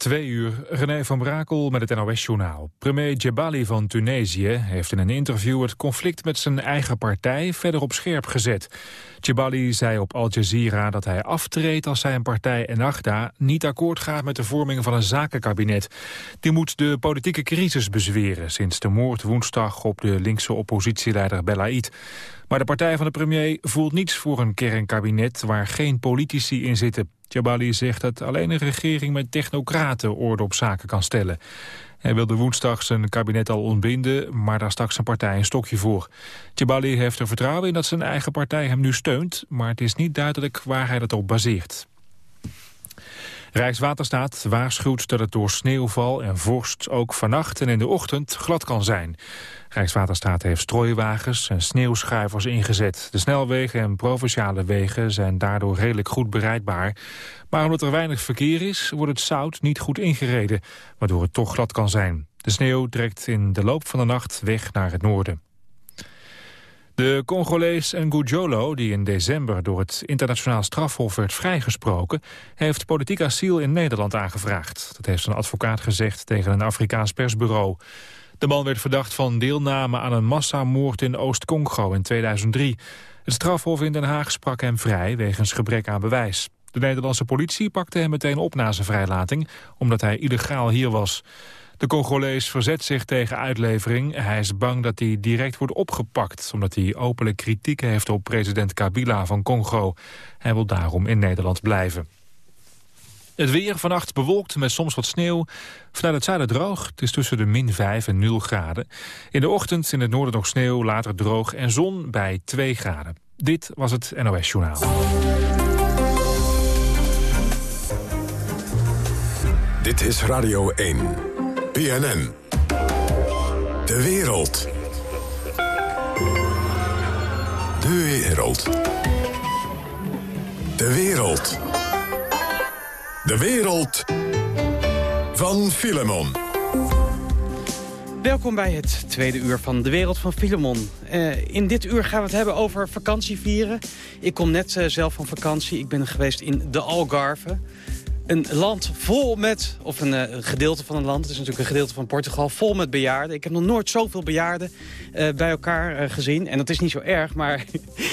Twee uur, René van Brakel met het NOS-journaal. Premier Djebali van Tunesië heeft in een interview het conflict met zijn eigen partij verder op scherp gezet. Djebali zei op Al Jazeera dat hij aftreedt als zijn partij Ennahda niet akkoord gaat met de vorming van een zakenkabinet. Die moet de politieke crisis bezweren sinds de moord woensdag op de linkse oppositieleider Belaid. Maar de partij van de premier voelt niets voor een kernkabinet waar geen politici in zitten. Jabali zegt dat alleen een regering met technocraten orde op zaken kan stellen. Hij wilde woensdag zijn kabinet al ontbinden, maar daar stak zijn partij een stokje voor. Jabali heeft er vertrouwen in dat zijn eigen partij hem nu steunt, maar het is niet duidelijk waar hij dat op baseert. Rijkswaterstaat waarschuwt dat het door sneeuwval en vorst ook vannacht en in de ochtend glad kan zijn. Rijkswaterstaat heeft strooiwagens en sneeuwschuivers ingezet. De snelwegen en provinciale wegen zijn daardoor redelijk goed bereidbaar. Maar omdat er weinig verkeer is, wordt het zout niet goed ingereden, waardoor het toch glad kan zijn. De sneeuw trekt in de loop van de nacht weg naar het noorden. De Congolees Ngujolo, die in december door het internationaal strafhof werd vrijgesproken, heeft politiek asiel in Nederland aangevraagd. Dat heeft zijn advocaat gezegd tegen een Afrikaans persbureau. De man werd verdacht van deelname aan een massamoord in Oost-Congo in 2003. Het strafhof in Den Haag sprak hem vrij wegens gebrek aan bewijs. De Nederlandse politie pakte hem meteen op na zijn vrijlating, omdat hij illegaal hier was. De Congolees verzet zich tegen uitlevering. Hij is bang dat hij direct wordt opgepakt... omdat hij openlijk kritiek heeft op president Kabila van Congo. Hij wil daarom in Nederland blijven. Het weer vannacht bewolkt met soms wat sneeuw. Vanuit het zuiden droog. Het is tussen de min 5 en 0 graden. In de ochtend in het noorden nog sneeuw, later droog en zon bij 2 graden. Dit was het NOS Journaal. Dit is Radio 1. BNN. De wereld. De wereld. De wereld. De wereld van Filemon. Welkom bij het tweede uur van De Wereld van Filemon. Uh, in dit uur gaan we het hebben over vakantievieren. Ik kom net uh, zelf van vakantie. Ik ben geweest in de Algarve een land vol met, of een, uh, gedeelte van een land... het is natuurlijk een gedeelte van Portugal, vol met bejaarden. Ik heb nog nooit zoveel bejaarden uh, bij elkaar uh, gezien. En dat is niet zo erg, maar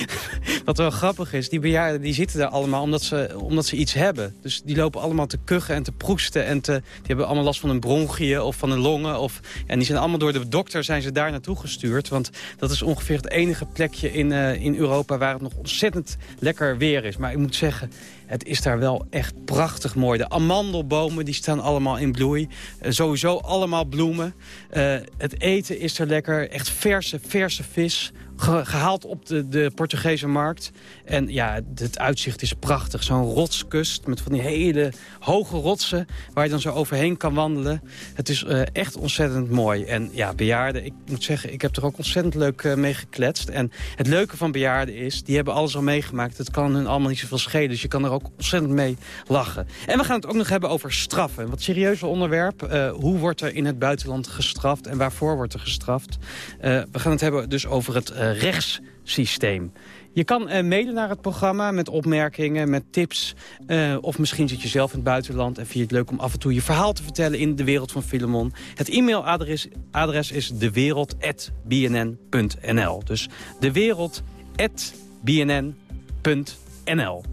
wat wel grappig is... die bejaarden die zitten daar allemaal omdat ze, omdat ze iets hebben. Dus die lopen allemaal te kuchen en te proesten. En te, die hebben allemaal last van een bronchië of van een longen. Of, en die zijn allemaal door de dokter zijn ze daar naartoe gestuurd. Want dat is ongeveer het enige plekje in, in Europa... waar het nog ontzettend lekker weer is. Maar ik moet zeggen, het is daar wel echt prachtig mooi. De amandelbomen die staan allemaal in bloei. Uh, sowieso allemaal bloemen. Uh, het eten is er lekker. Echt verse, verse vis gehaald op de, de Portugese markt. En ja, het uitzicht is prachtig. Zo'n rotskust met van die hele hoge rotsen... waar je dan zo overheen kan wandelen. Het is uh, echt ontzettend mooi. En ja, bejaarden, ik moet zeggen, ik heb er ook ontzettend leuk uh, mee gekletst. En het leuke van bejaarden is, die hebben alles al meegemaakt. Het kan hun allemaal niet zoveel schelen, dus je kan er ook ontzettend mee lachen. En we gaan het ook nog hebben over straffen. Een wat serieuzer onderwerp. Uh, hoe wordt er in het buitenland gestraft en waarvoor wordt er gestraft? we gaan het hebben dus over het rechtssysteem. Je kan uh, mailen naar het programma met opmerkingen, met tips. Uh, of misschien zit je zelf in het buitenland en vind je het leuk om af en toe je verhaal te vertellen in de wereld van Filemon. Het e-mailadres adres is dewereld.bnn.nl. Dus dewereld.bnn.nl.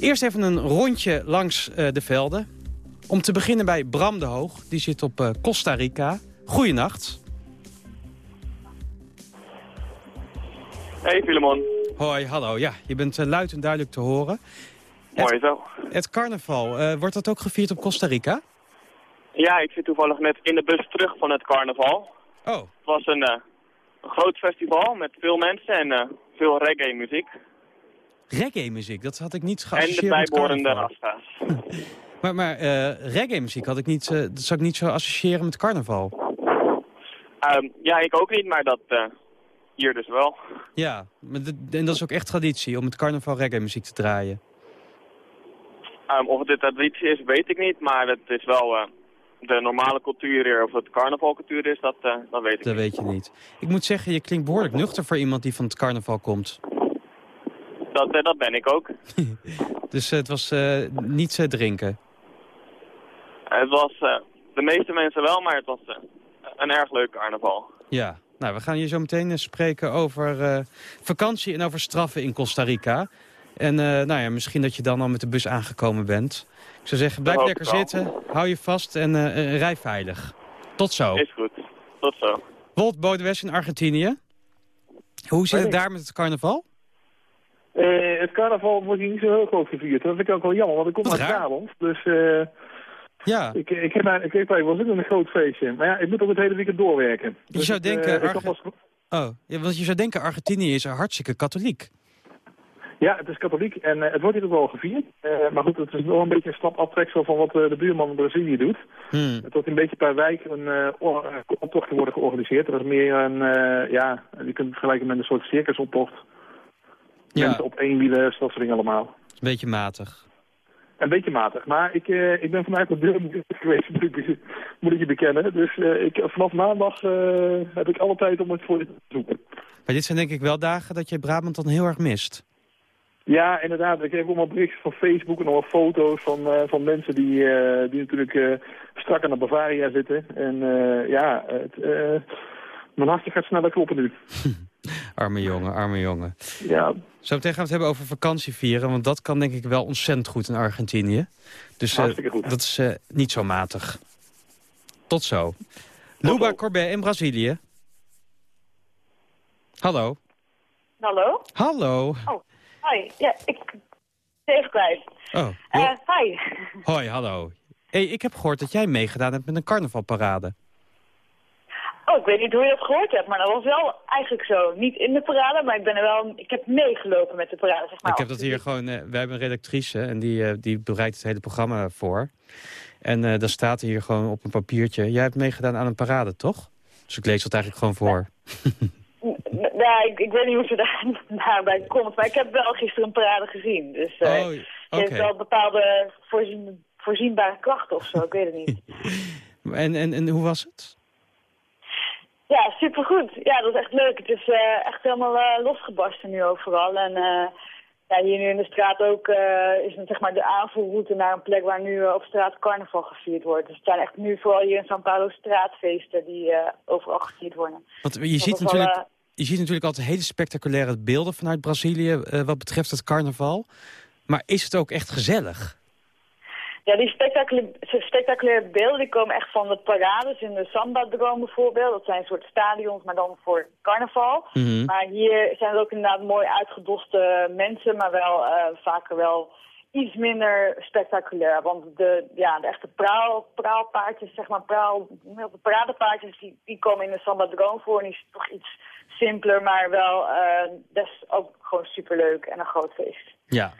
Eerst even een rondje langs de velden. Om te beginnen bij Bram de Hoog. Die zit op Costa Rica. Goeienacht. Hey Filemon. Hoi, hallo. Ja, je bent uh, luid en duidelijk te horen. Mooi zo. Het carnaval, uh, wordt dat ook gevierd op Costa Rica? Ja, ik zit toevallig net in de bus terug van het carnaval. Oh. Het was een, uh, een groot festival met veel mensen en veel reggae-muziek. Reggae-muziek, dat had ik niet geassocieerd En de bijbehorende rasta's. maar maar reggae-muziek had ik niet, dat zou ik niet zo associëren met carnaval. Um, ja, ik ook niet, maar dat hier dus wel. Ja, en dat is ook echt traditie om het carnaval reggae muziek te draaien. Um, of het de traditie is, weet ik niet, maar het is wel uh, de normale cultuur hier. Of het carnavalcultuur is, dat, uh, dat weet ik dat niet. weet je niet. Ik moet zeggen, je klinkt behoorlijk nuchter voor iemand die van het carnaval komt. Dat, uh, dat ben ik ook. dus het was niets drinken? Het was de meeste mensen wel, maar het was een erg leuk carnaval. Ja, nou, we gaan hier zo meteen spreken over vakantie en over straffen in Costa Rica. En nou ja, misschien dat je dan al met de bus aangekomen bent. Ik zou zeggen, blijf lekker zitten, hou je vast en rij veilig. Tot zo. Is goed. Tot zo. Wolt Bodewes in Argentinië. Hoe zit het daar met het carnaval? Uh, het carnaval wordt hier niet zo heel groot gevierd. Dat vind ik ook wel jammer, want ik kom uit Brabant. Dus uh, ja. ik, ik heb, ik wel zin in een groot feestje. Maar ja, ik moet ook het hele weekend doorwerken. Je dus zou denken... Uh, Oh, ja, want je zou denken Argentinië is hartstikke katholiek. Ja, het is katholiek en uh, het wordt hier ook wel gevierd. Uh, maar goed, het is wel een beetje een stap aftreksel van wat uh, de buurman in Brazilië doet. Hmm. Het wordt een beetje per wijk een optocht worden georganiseerd. Dat is meer een, ja, je kunt het vergelijken met een soort circusoptocht. Ja. Mensen op één wielen, dat soort dingen allemaal. Een beetje matig. Een beetje matig, maar ik, ik ben vanuit de deur geweest, moet ik, moet ik je bekennen. Dus ik, vanaf maandag heb ik alle tijd om het voor je te zoeken. Maar dit zijn denk ik wel dagen dat je Brabant dan heel erg mist. Ja, inderdaad. Ik heb allemaal berichten van Facebook en allemaal foto's van, uh, van mensen die, uh, die natuurlijk uh, strak aan de Bavaria zitten. En ja, het, mijn hartje gaat sneller kloppen nu. arme jongen, arme jongen. Ja. Zo meteen gaan we het hebben over vakantie vieren, want dat kan denk ik wel ontzettend goed in Argentinië. Dus goed. dat is niet zo matig. Tot zo. Luba Corbet in Brazilië. Hallo. Hallo. Hallo. Oh. Hoi, ja, ik ben kwijt. Oh, uh, hi. Hoi, hallo. Hey, ik heb gehoord dat jij meegedaan hebt met een carnavalparade. Oh, ik weet niet hoe je dat gehoord hebt, maar dat was wel eigenlijk zo. Niet in de parade, maar ik ben er wel, ik heb meegelopen met de parade, zeg maar. Ik heb dat hier gewoon, uh, wij hebben een redactrice en die, uh, die bereidt het hele programma voor. En uh, daar staat hier gewoon op een papiertje, jij hebt meegedaan aan een parade, toch? Dus ik lees dat eigenlijk gewoon voor. Ja, ik, ik weet niet hoe ze daar, daarbij komt. Maar ik heb wel gisteren een parade gezien. Dus oh, okay. heeft wel bepaalde voorzien, voorzienbare krachten of zo. Ik weet het niet. en, en, en hoe was het? Ja, supergoed. Ja, dat was echt leuk. Het is uh, echt helemaal uh, losgebarsten nu overal. En ja, hier nu in de straat ook is het, zeg maar, de aanvoerroute naar een plek waar nu op straat carnaval gevierd wordt. Dus het zijn echt nu vooral hier in São Paulo straatfeesten die overal gevierd worden. Want je ziet natuurlijk je ziet natuurlijk altijd hele spectaculaire beelden vanuit Brazilië wat betreft het carnaval. Maar is het ook echt gezellig? Ja, die spectaculaire, spectaculaire beelden die komen echt van de parades in de Samba-droom bijvoorbeeld. Dat zijn een soort stadions, maar dan voor carnaval. Mhm. Maar hier zijn het ook inderdaad mooi uitgedoste mensen, maar wel uh, vaker wel iets minder spectaculair. Want de, ja, de echte praal, praalpaardjes, zeg maar, praal, de paradepaardjes, die, die komen in de Samba-droom voor. En die is toch iets simpeler, maar wel uh, dat is ook gewoon superleuk en een groot feest. Ja,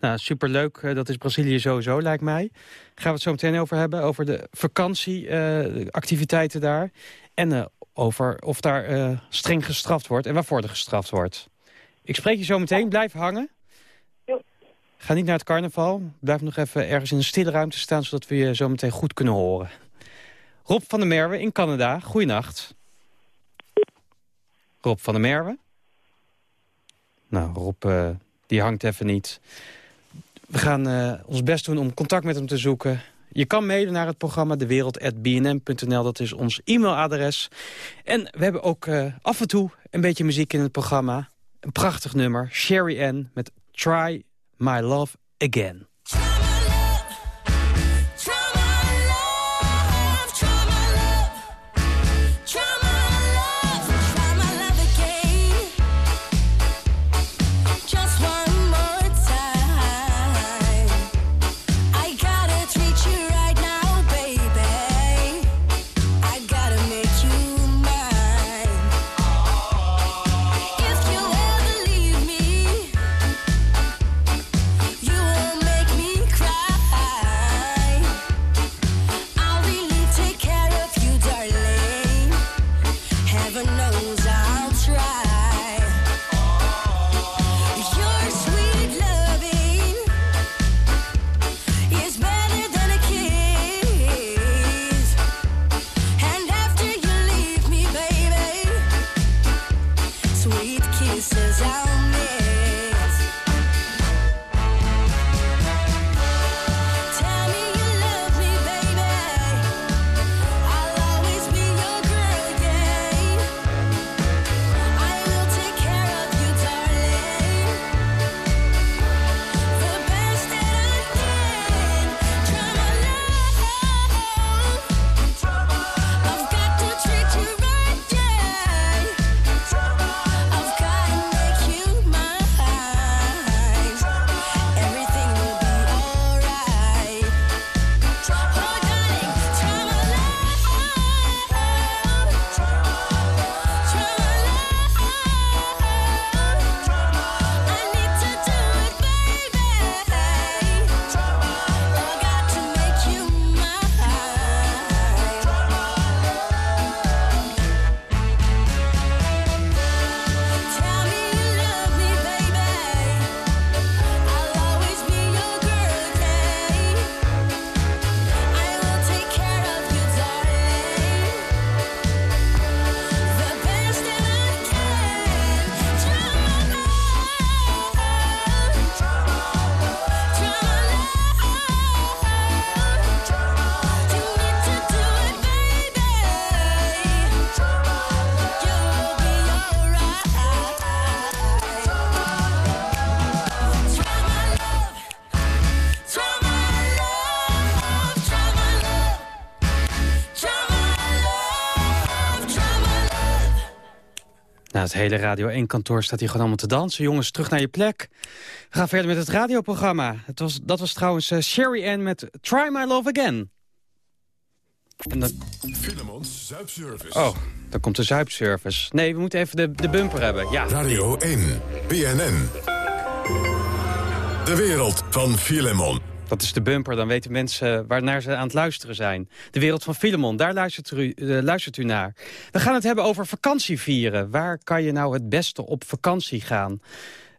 nou, superleuk. Eh, dat is Brazilië sowieso, lijkt mij. Gaan we het zo meteen over hebben, over de vakantieactiviteiten daar. En over of daar streng gestraft wordt en waarvoor er gestraft wordt. Ik spreek je zo meteen. Blijf hangen. Ga niet naar het carnaval. Blijf nog even ergens in een stille ruimte staan... zodat we je zo meteen goed kunnen horen. Rob van der Merwe in Canada, goeienacht. Rob van der Merwe? Nou, Rob, uh, die hangt even niet. We gaan uh, ons best doen om contact met hem te zoeken. Je kan mailen naar het programma dewereld.bnm.nl. Dat is ons e-mailadres. En we hebben ook uh, af en toe een beetje muziek in het programma. Een prachtig nummer, Sherry Ann met Try My Love Again. Hele Radio 1-kantoor staat hier gewoon allemaal te dansen. Jongens, terug naar je plek. We gaan verder met het radioprogramma. Het was, dat was trouwens uh, Sherry Ann met Try My Love Again. En dan... Filemons Zuipservice. Oh, dan komt de Zuipservice. Nee, we moeten even de, de bumper hebben. Ja. Radio 1, BNN. De wereld van Filemon. Dat is de bumper, dan weten mensen waarnaar ze aan het luisteren zijn. De wereld van Filemon, daar luistert u, uh, luistert u naar. We gaan het hebben over vakantievieren. Waar kan je nou het beste op vakantie gaan?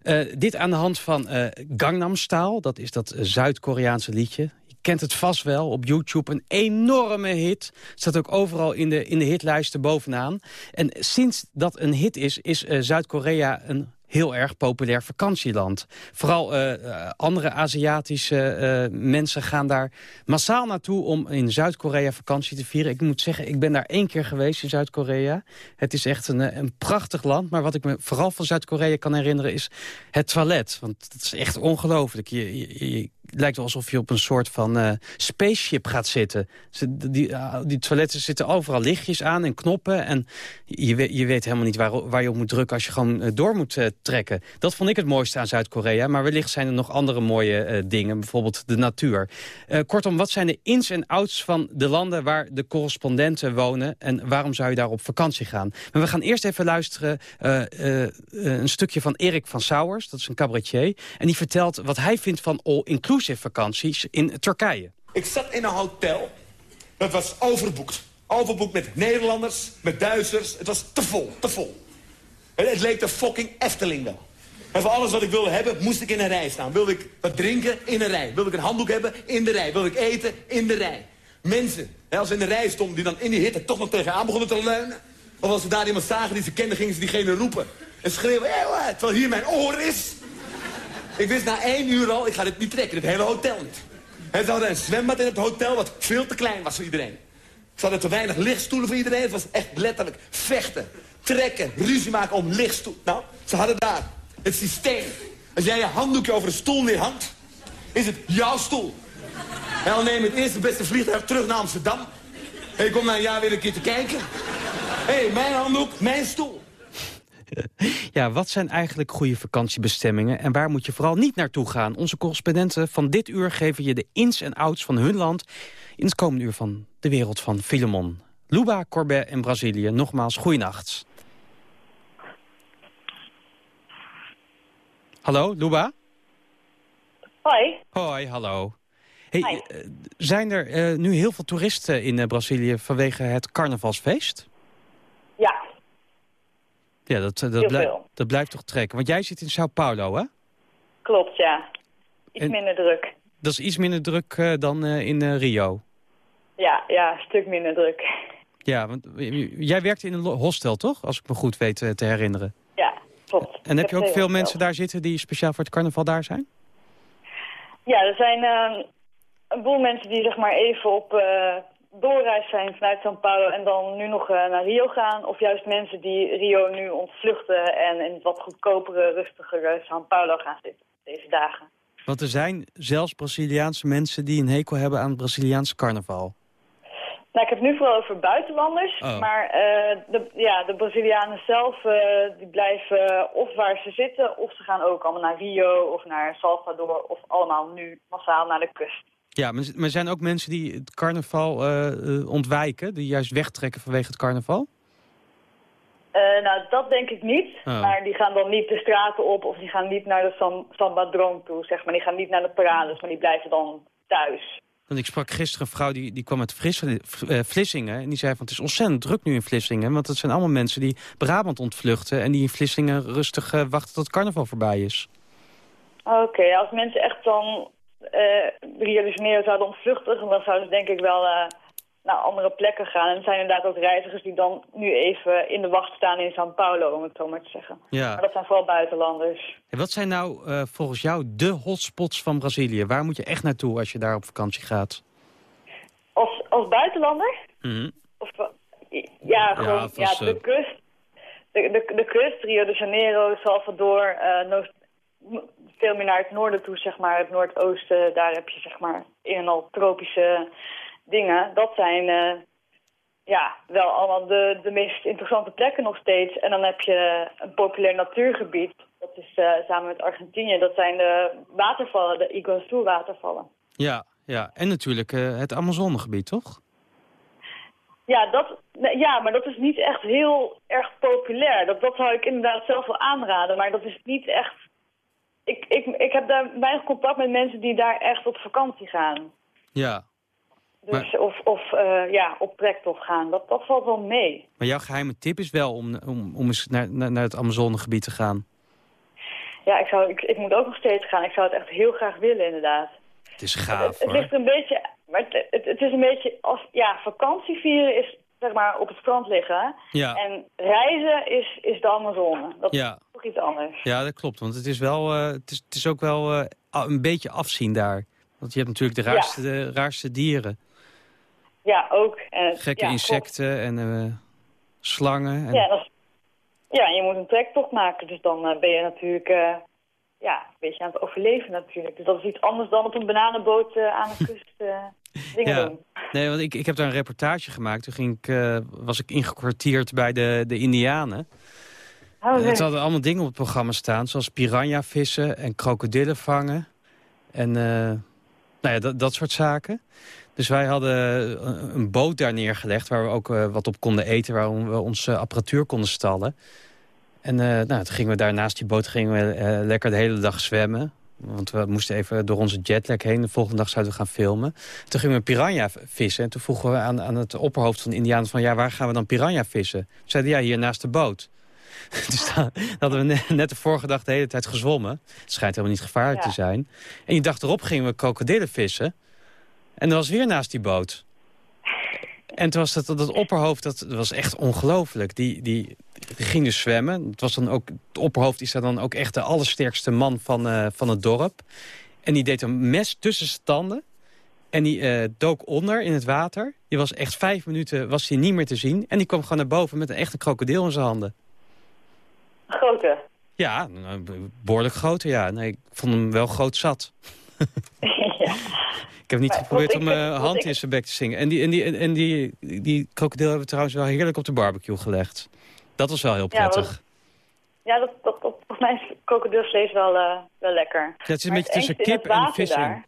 Uh, dit aan de hand van uh, Gangnam Style, dat is dat Zuid-Koreaanse liedje kent het vast wel op YouTube. Een enorme hit. Staat ook overal in de, in de hitlijsten bovenaan. En sinds dat een hit is, is Zuid-Korea een heel erg populair vakantieland. Vooral uh, andere Aziatische uh, mensen gaan daar massaal naartoe om in Zuid-Korea vakantie te vieren. Ik moet zeggen, ik ben daar één keer geweest in Zuid-Korea. Het is echt een, een prachtig land. Maar wat ik me vooral van Zuid-Korea kan herinneren is het toilet. Want het is echt ongelooflijk. Je, je, je, lijkt wel alsof je op een soort van uh, spaceship gaat zitten. Die, uh, die toiletten zitten overal lichtjes aan en knoppen. En je, weet, je weet helemaal niet waar, waar je op moet drukken als je gewoon uh, door moet trekken. Dat vond ik het mooiste aan Zuid-Korea. Maar wellicht zijn er nog andere mooie dingen. Bijvoorbeeld de natuur. kortom, wat zijn de ins en outs van de landen waar de correspondenten wonen? En waarom zou je daar op vakantie gaan? Maar we gaan eerst even luisteren een stukje van Erik van Sauers. Dat is een cabaretier. En die vertelt wat hij vindt van all-inclusive vakanties in Turkije. Ik zat in een hotel. Dat was overboekt. Overboekt met Nederlanders, met Duitsers. Het was te vol, te vol. Het leek de fucking Efteling wel. En voor alles wat ik wilde hebben, moest ik in een rij staan. Wilde ik wat drinken? In een rij. Wilde ik een handdoek hebben? In de rij. Wilde ik eten? In de rij. Mensen, als ze in de rij stonden, die dan in die hitte toch nog tegenaan begonnen te leunen. Of als ze daar iemand zagen die ze kenden, gingen ze diegene roepen. En schreeuwen, hey, terwijl hier mijn oor is. Ik wist na één uur al, ik ga dit niet trekken, het hele hotel niet. En ze hadden een zwembad in het hotel wat veel te klein was voor iedereen. Ze hadden te weinig lichtstoelen voor iedereen. Het was echt letterlijk vechten, trekken, ruzie maken om lichtstoel. Nou, ze hadden daar het systeem. Als jij je handdoekje over een stoel neerhangt, is het jouw stoel. En dan neem het eerste beste vliegtuig terug naar Amsterdam. En je komt na een jaar weer een keer te kijken. Hé, hey, mijn handdoek, mijn stoel. Ja, wat zijn eigenlijk goede vakantiebestemmingen en waar moet je vooral niet naartoe gaan? Onze correspondenten van dit uur geven je de ins en outs van hun land... in het komende uur van de wereld van Filemon. Luba, Corbet en Brazilië, nogmaals, goeienacht. Hallo, Luba? Hoi. Hoi, hallo. Hey, uh, zijn er uh, nu heel veel toeristen in uh, Brazilië vanwege het carnavalsfeest? Ja, dat, dat, blijf, dat blijft toch trekken. Want jij zit in Sao Paulo, hè? Klopt, ja. Iets en, minder druk. Dat is iets minder druk uh, dan uh, in uh, Rio? Ja, ja, een stuk minder druk. Ja, want jij werkt in een hostel, toch? Als ik me goed weet te herinneren. Ja, klopt. En heb je ook veel mensen daar zitten die speciaal voor het carnaval daar zijn? Ja, er zijn een boel mensen die zeg maar even op doorreis zijn vanuit São Paulo en dan nu nog uh, naar Rio gaan. Of juist mensen die Rio nu ontvluchten en in wat goedkopere, rustigere São Paulo gaan zitten deze dagen. Want er zijn zelfs Braziliaanse mensen die een hekel hebben aan het Braziliaanse carnaval. Nou, ik heb het nu vooral over buitenlanders. Oh. Maar uh, de, ja, de Brazilianen zelf uh, die blijven of waar ze zitten... of ze gaan ook allemaal naar Rio of naar Salvador... of allemaal nu massaal naar de kust. Ja, maar er zijn ook mensen die het carnaval uh, ontwijken, die juist wegtrekken vanwege het carnaval? Uh, nou, dat denk ik niet. Oh. Maar die gaan dan niet de straten op of die gaan niet naar de San Sambadrome toe, zeg maar. Die gaan niet naar de parades, maar die blijven dan thuis. Want ik sprak gisteren een vrouw die, die kwam uit Vlissingen en die zei van het is ontzettend druk nu in Vlissingen. Want het zijn allemaal mensen die Brabant ontvluchten en die in Vlissingen rustig wachten tot carnaval voorbij is. Oké, okay, als mensen echt dan Rio de Janeiro zouden ontvluchten, dan zouden ze denk ik wel uh, naar andere plekken gaan. En er zijn inderdaad ook reizigers die dan nu even in de wacht staan in São Paulo, om het zo maar te zeggen. Ja. Maar dat zijn vooral buitenlanders. En wat zijn nou uh, volgens jou de hotspots van Brazilië? Waar moet je echt naartoe als je daar op vakantie gaat? Als, als buitenlander? Mm -hmm. of, ja, gewoon ja, ja, de kust. De, de, de kust, Rio de Janeiro, Salvador, veel meer naar het noorden toe, zeg maar, het noordoosten. Daar heb je zeg maar in en al tropische dingen. Dat zijn uh, ja, wel allemaal de, de meest interessante plekken nog steeds. En dan heb je een populair natuurgebied. Dat is uh, samen met Argentinië. Dat zijn de watervallen, de Iguazu watervallen. Ja, ja. en natuurlijk uh, het Amazonegebied, toch? Ja, dat, ja, maar dat is niet echt heel erg populair. Dat, dat zou ik inderdaad zelf wel aanraden, maar dat is niet echt... Ik, ik, ik heb daar weinig contact met mensen die daar echt op vakantie gaan. Ja. Dus of of uh, ja, op trektocht gaan, dat, dat valt wel mee. Maar jouw geheime tip is wel om, om, om eens naar, naar, naar het Amazonegebied te gaan? Ja, ik, zou, ik, ik moet ook nog steeds gaan. Ik zou het echt heel graag willen, inderdaad. Het is gaaf, Het, het ligt er een beetje maar het, het, is een beetje als, ja, vakantie vieren is zeg maar op het strand liggen. Ja. En reizen is, is de Amazone. Dat ja. is toch iets anders. Ja, dat klopt. Want het is, wel, uh, het is, het is ook wel uh, een beetje afzien daar. Want je hebt natuurlijk de raarste, ja. de raarste dieren. Ja, ook. En, Gekke ja, insecten klopt. en uh, slangen. En... Ja, dat is, ja, je moet een trektocht maken. Dus dan ben je natuurlijk ja, een beetje aan het overleven natuurlijk. Dus dat is iets anders dan op een bananenboot uh, aan de kust uh, dingen ja. doen. Nee, want ik, ik heb daar een reportage gemaakt. Toen ging ik, uh, was ik ingekwartierd bij de, de Indianen. Oh, nee. Het hadden allemaal dingen op het programma staan. Zoals piranha vissen en krokodillen vangen. En nou ja, dat, dat soort zaken. Dus wij hadden een boot daar neergelegd... waar we ook wat op konden eten, waar we onze apparatuur konden stallen. En nou, toen gingen we daar naast die boot gingen we, lekker de hele dag zwemmen. Want we moesten even door onze jetlag heen. De volgende dag zouden we gaan filmen. Toen gingen we piranha vissen. En toen vroegen we aan, aan het opperhoofd van de Indianen van... ja, waar gaan we dan piranha vissen? Toen zeiden ja, hier naast de boot. dus dan hadden we net, de vorige dag de hele tijd gezwommen. Het schijnt helemaal niet gevaarlijk ja. te zijn. En die dag erop gingen we krokodillen vissen. En dat was weer naast die boot. En toen was dat, dat opperhoofd, dat was echt ongelooflijk. Die, die, die ging dus zwemmen. Het, was dan ook, het opperhoofd is dan ook echt de allersterkste man van, uh, van het dorp. En die deed een mes tussen zijn tanden. En die uh, dook onder in het water. Die was echt vijf minuten was hij niet meer te zien. En die kwam gewoon naar boven met een echte krokodil in zijn handen. Grote? Ja, behoorlijk grote, ja. Nee, ik vond hem wel groot zat. ja. Ik heb niet maar, geprobeerd om mijn hand ik... in zijn bek te zingen. En die, en, die, en die, die krokodil hebben we trouwens wel heerlijk op de barbecue gelegd. Dat was wel heel prettig. Ja, dat, dat, dat, volgens mij is krokodilvlees wel, uh, wel lekker. Ja, het is een maar beetje tussen kip en vis daar,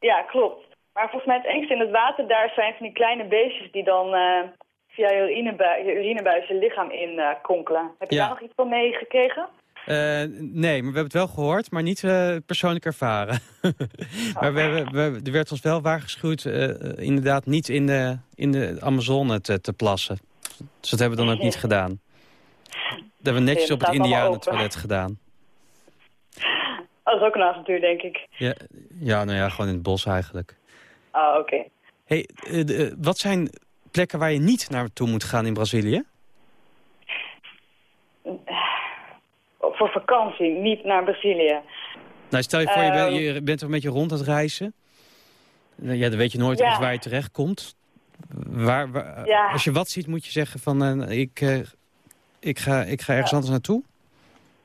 Ja, klopt. Maar volgens mij het engste in het water daar zijn van die kleine beestjes die dan uh, via je urinebuis, je urinebuis je lichaam in uh, kronkelen. Heb je ja. daar nog iets van meegekregen? Uh, nee, maar we hebben het wel gehoord, maar niet uh, persoonlijk ervaren. maar we hebben, we, er werd ons wel waarschuwd uh, inderdaad niet in de, in de Amazone te, te plassen. Dus dat hebben we dan ook niet gedaan. Dat hebben we netjes op het Indianentoilet gedaan. Dat is ook een avontuur, denk ik. Ja, ja, nou ja, gewoon in het bos eigenlijk. Oh, oké. Okay. Hey, wat zijn plekken waar je niet naartoe moet gaan in Brazilië? Voor vakantie, niet naar Brazilië. Nou, stel je voor, je, bent, je bent er een beetje rond aan het reizen. Ja, dan weet je nooit ja. waar je terecht komt. Waar, waar ja. Als je wat ziet, moet je zeggen van... Uh, ik, uh, ik, ga, ik ga ergens ja. anders naartoe.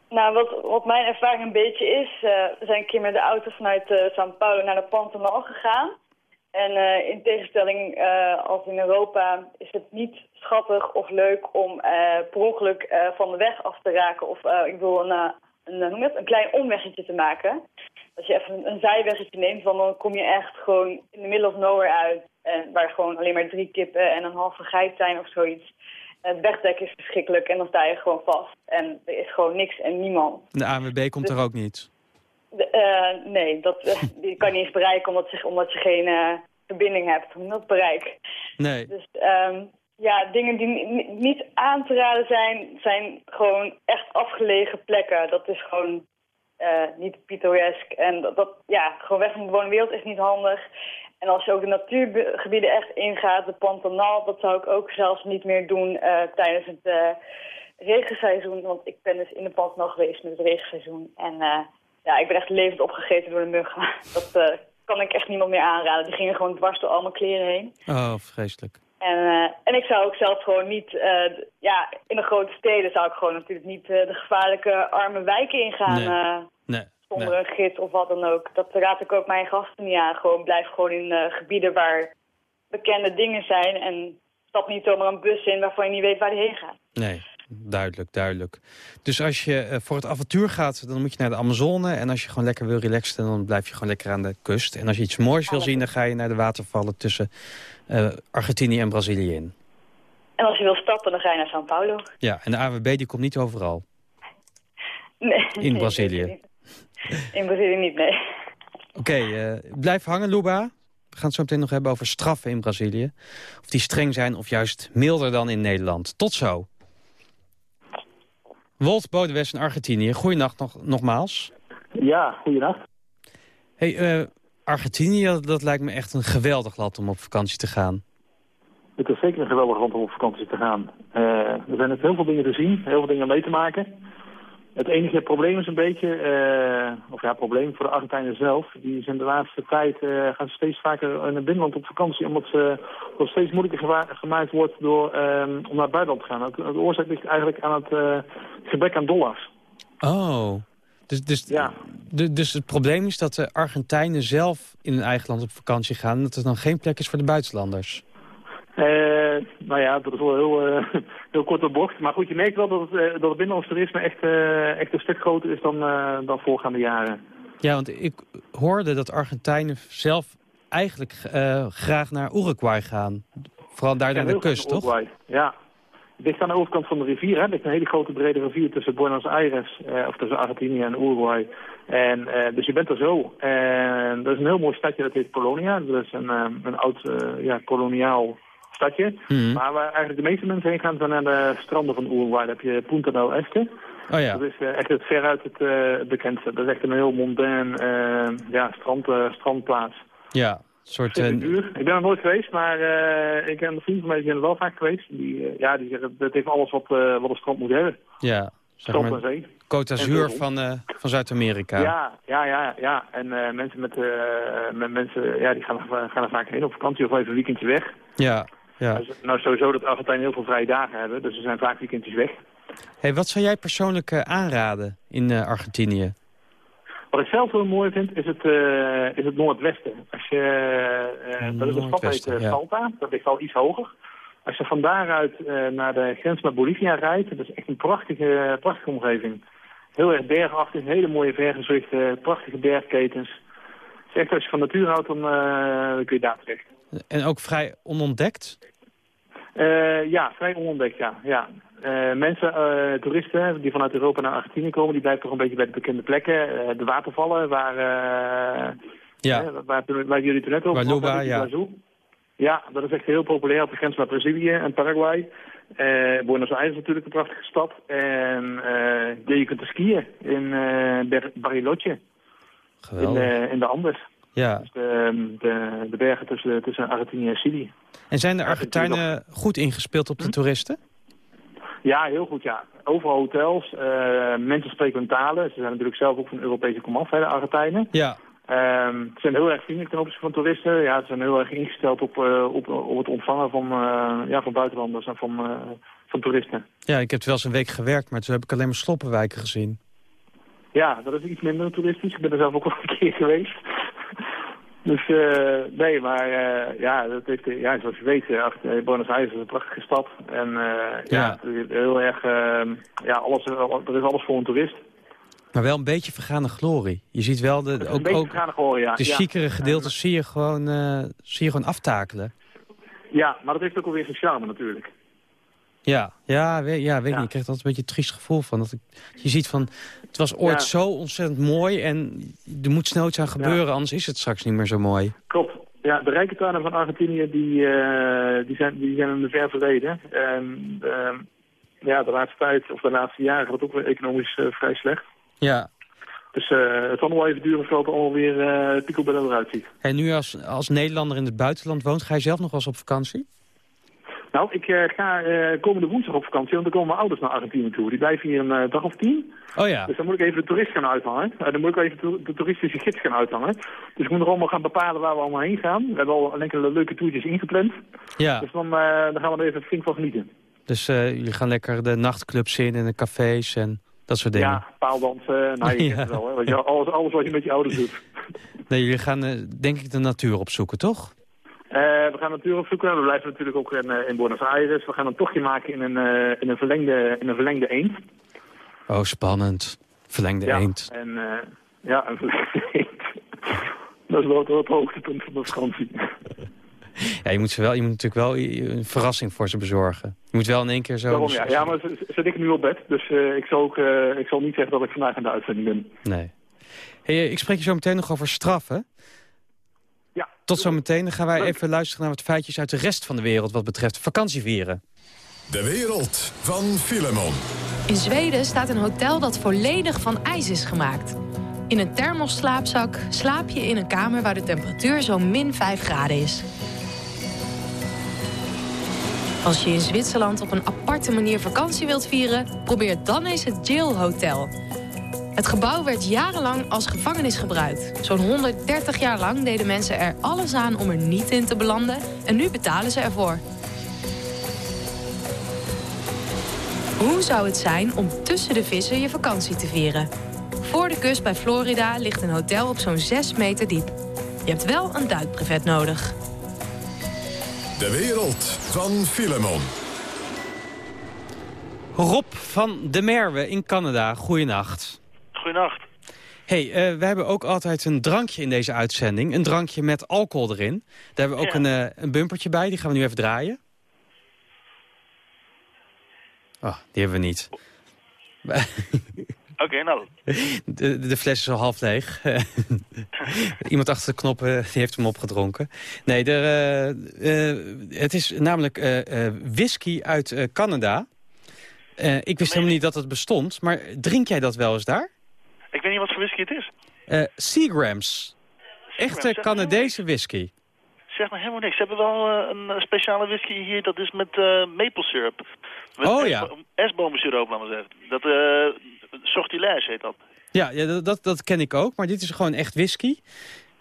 Nou, wat, wat mijn ervaring een beetje is... Uh, we zijn een keer met de auto vanuit São Paulo naar de Pantanal gegaan. En in tegenstelling als in Europa is het niet schattig of leuk om uh, per ongeluk van de weg af te raken. Of ik bedoel een, een, een klein omweggetje te maken. Als je even een, een zijweggetje neemt, dan kom je echt gewoon in de middle of nowhere uit. En waar gewoon alleen maar drie kippen en een halve geit zijn of zoiets. Het wegdek is verschrikkelijk en dan sta je gewoon vast. En er is gewoon niks en niemand. De ANWB komt dus, er ook niet? De, uh, nee, dat, uh, die kan je niet eens bereiken omdat je, omdat je geen uh, verbinding hebt. Dat bereik. Nee. Dus um, ja, dingen die niet aan te raden zijn, zijn gewoon echt afgelegen plekken. Dat is gewoon niet pittoresk. En dat, dat, ja, gewoon weg van de bewoonde wereld is niet handig. En als je ook de natuurgebieden echt ingaat, de Pantanal, dat zou ik ook zelfs niet meer doen tijdens het regenseizoen. Want ik ben dus in de Pantanal geweest met het regenseizoen. En ja, ik ben echt levend opgegeten door de muggen. Dat kan ik echt niemand meer aanraden. Die gingen gewoon dwars door al mijn kleren heen. Oh, vreselijk. En, uh, en ik zou ook zelf gewoon niet... Uh, ja, in de grote steden zou ik gewoon natuurlijk niet de gevaarlijke arme wijken ingaan. Nee. nee. Zonder nee. een gids of wat dan ook. Dat raad ik ook mijn gasten niet aan. Gewoon, blijf gewoon in gebieden waar bekende dingen zijn. En stap niet zomaar een bus in waarvan je niet weet waar die heen gaat. Nee, duidelijk, duidelijk. Dus als je eh, voor het avontuur gaat, dan moet je naar de Amazone. En als je gewoon lekker wil relaxen, dan blijf je gewoon lekker aan de kust. En als je iets moois wil zien, dan ga je naar de watervallen tussen uh, Argentinië en Brazilië in. En als je wil stappen, dan ga je naar São Paulo. Ja, en de AWB die komt niet overal. Nee. In Brazilië. In Brazilië niet, nee. Oké, okay, blijf hangen, Luba. We gaan het zo meteen nog hebben over straffen in Brazilië. Of die streng zijn of juist milder dan in Nederland. Tot zo. Wolt Bodewes in Argentinië. Goeienacht nog, nogmaals. Ja, goeienacht. Hey, uh, Argentinië, dat lijkt me echt een geweldig land om op vakantie te gaan. Het is zeker een geweldig land om op vakantie te gaan. Uh, er zijn heel veel dingen te zien, heel veel dingen mee te maken. Het enige probleem is een beetje, uh, of ja, probleem voor de Argentijnen zelf. Die zijn de laatste tijd, uh, gaan steeds vaker in het binnenland op vakantie. Omdat ze uh, steeds moeilijker gemaakt wordt door, um, om naar het buitenland te gaan. Het, het oorzaak ligt eigenlijk aan het gebrek aan dollars. Oh, dus, dus, ja. dus het probleem is dat de Argentijnen zelf in hun eigen land op vakantie gaan. En dat er dan geen plek is voor de buitenlanders. Uh, nou ja, dat is wel heel, uh, heel kort op bocht. Maar goed, je merkt wel dat het, uh, dat het binnenlands toerisme echt, echt een stuk groter is dan, dan voorgaande jaren. Ja, want ik hoorde dat Argentijnen zelf eigenlijk graag naar Uruguay gaan. Vooral daar ja, naar de kust, toch? Ja, ligt aan de overkant van de rivier. Hè. Ligt een hele grote brede rivier tussen Buenos Aires, of tussen Argentinië en Uruguay. En, dus je bent er zo. En dat is een heel mooi stadje, dat heet Colonia. Dat is een, een oud ja, koloniaal stadje. Mm. Maar waar eigenlijk de meeste mensen heen gaan, zijn naar de stranden van Uruguay. Daar heb je Punta del Este. Oh ja. Dat is uh, echt het veruit het uh, bekendste. Dat is echt een heel mondain ja, strand, strandplaats. Ja, soort... Ik ben er nooit geweest, maar ik heb een vriend van mij die er wel vaak geweest. Die, ja, die zeggen, dat heeft alles wat, wat een strand moet hebben. Ja, strand en zee. Côte d'Azur van, van Zuid-Amerika. Ja, ja, ja, ja. En mensen, met, met mensen ja, die gaan, gaan er vaak heen op vakantie of even een weekendje weg. Ja, ja. Nou, sowieso dat Argentijnen heel veel vrije dagen hebben, dus er zijn vaak weekendjes weg. Hey, wat zou jij persoonlijk uh, aanraden in uh, Argentinië? Wat ik zelf heel mooi vind, is het, uh, is het Noordwesten. Als je, dat is een stad heet. Salta, dat ligt al iets hoger. Als je van daaruit naar de grens met Bolivia rijdt, dat is echt een prachtige, prachtige omgeving. Heel erg bergachtig, hele mooie vergezichten, prachtige bergketens. Het is echt als je van natuur houdt, dan, dan kun je daar terecht. En ook vrij onontdekt? Uh, ja, vrij onontdekt, ja. ja. Uh, mensen, uh, toeristen die vanuit Europa naar Argentinië komen, die blijven toch een beetje bij de bekende plekken. de watervallen, waar, ja. waar, waar, jullie toen net over hadden. Ja. ja, dat is echt heel populair op de grens met Brazilië en Paraguay. Buenos Aires is natuurlijk een prachtige stad. En ja, je kunt er skiën in Bariloche. Geweldig. In, in de Andes. Ja. Dus de, de, de, bergen tussen, tussen Argentinië en Chili. En zijn de Argentijnen goed ingespeeld op de hm? toeristen? Ja, heel goed, ja. Overal hotels, uh, mensen spreken hun talen. Ze zijn natuurlijk zelf ook van Europese komaf, de Argentijnen. Ja. Um, ze zijn heel erg vriendelijk ten opzichte van toeristen. Ja, ze zijn heel erg ingesteld op, uh, op, op het ontvangen van, uh, ja, van buitenlanders en van, van toeristen. Ja, ik heb wel eens een week gewerkt, maar toen heb ik alleen maar sloppenwijken gezien. Ja, dat is iets minder toeristisch. Ik ben er zelf ook al een keer geweest. Dus uh, nee, maar uh, ja, dat heeft, ja, zoals je weet, uh, Buenos Aires is een prachtige stad. En ja. ja, heel erg, ehm, ja, alles, er is alles voor een toerist. Maar wel een beetje vergane glorie. Je ziet wel de, ook, een beetje ook vergane glorie, ja. de ja. chicere gedeeltes zie, je gewoon, zie je gewoon aftakelen. Ja, maar dat heeft ook alweer zijn charme natuurlijk. Ja, ja, weet, ja, weet ja. niet. Ik krijg altijd een beetje een triest gevoel van. Dat ik, je ziet van, het was ooit ja. zo ontzettend mooi en er moet snel iets aan gebeuren, anders is het straks niet meer zo mooi. Klopt. Ja, de rijke tuinen van Argentinië, die, uh, die, zijn, die zijn in de ver verleden. En uh, ja, de laatste tijd, of de laatste jaren, gaat het ook weer economisch uh, vrij slecht. Ja. Dus uh, het zal nog wel even duren voordat het allemaal weer uh, eruit ziet. En nu als, als Nederlander in het buitenland woont, ga je zelf nog wel eens op vakantie? Nou, ik uh, ga uh, komende woensdag op vakantie, want dan komen mijn ouders naar Argentinië toe. Die blijven hier een uh, dag of tien. Oh ja. Dus dan moet ik even de toerist gaan uithangen. dan moet ik even de, de toeristische gids gaan uithangen. Dus ik moet nog allemaal gaan bepalen waar we allemaal heen gaan. We hebben al enkele leuke toertjes ingepland. Ja. Dus dan, dan gaan we er even flink van genieten. Dus jullie gaan lekker de nachtclubs in en de cafés en dat soort dingen? Ja, paaldansen. Nou, je ja. het wel, hè. Alles, alles wat je met je ouders doet. Nee, jullie gaan denk ik de natuur opzoeken, toch? We gaan natuurlijk zoeken. We blijven natuurlijk ook in, in Buenos Aires. We gaan een tochtje maken in een, in een, verlengde, in een verlengde eend. Oh, spannend. Verlengde ja, eend. En, ja, een verlengde eend. Dat is wel het hoogtepunt van de vakantie. Ja, je moet, ze wel, je moet natuurlijk wel een verrassing voor ze bezorgen. Je moet wel in één keer zo... Daarom, ja. ja, maar ze, ze liggen nu op bed. Dus uh, ik, zal ook, uh, ik zal niet zeggen dat ik vandaag in de uitzending ben. Nee. Hey, ik spreek je zo meteen nog over straffen. Ja. Tot zo meteen. Dan gaan wij even luisteren naar wat feitjes uit de rest van de wereld... wat betreft vakantievieren. De wereld van Filemon. In Zweden staat een hotel dat volledig van ijs is gemaakt. In een thermoslaapzak slaap je in een kamer waar de temperatuur zo'n min 5 graden is. Als je in Zwitserland op een aparte manier vakantie wilt vieren, probeer dan eens het Jail Hotel. Het gebouw werd jarenlang als gevangenis gebruikt. Zo'n 130 jaar lang deden mensen er alles aan om er niet in te belanden en nu betalen ze ervoor. Hoe zou het zijn om tussen de vissen je vakantie te vieren? Voor de kust bij Florida ligt een hotel op zo'n 6 meter diep. Je hebt wel een duikbrevet nodig. De wereld van Filemon. Rob van de Merwe in Canada, goeienacht. Goeienacht. hey, uh, we hebben ook altijd een drankje in deze uitzending. Een drankje met alcohol erin. Daar hebben we ook een, uh, een bumpertje bij, die gaan we nu even draaien. Oh, die hebben we niet. Oké, nou. De, de, fles is al half leeg. Iemand achter de knoppen die heeft hem opgedronken. Nee, er, uh, uh, het is namelijk whisky uit Canada. ik wist helemaal niet dat het bestond. Maar drink jij dat wel eens daar? Ik weet niet wat voor whisky het is. Seagrams. Echte Canadese whisky. Zeg maar helemaal niks. Ze hebben wel een speciale whisky hier. Dat is met maple syrup. Met oh ja. Esbomensiroop, laat maar zeggen. Dat heet dat. Ja, ja dat, dat ken ik ook, maar dit is gewoon echt whisky.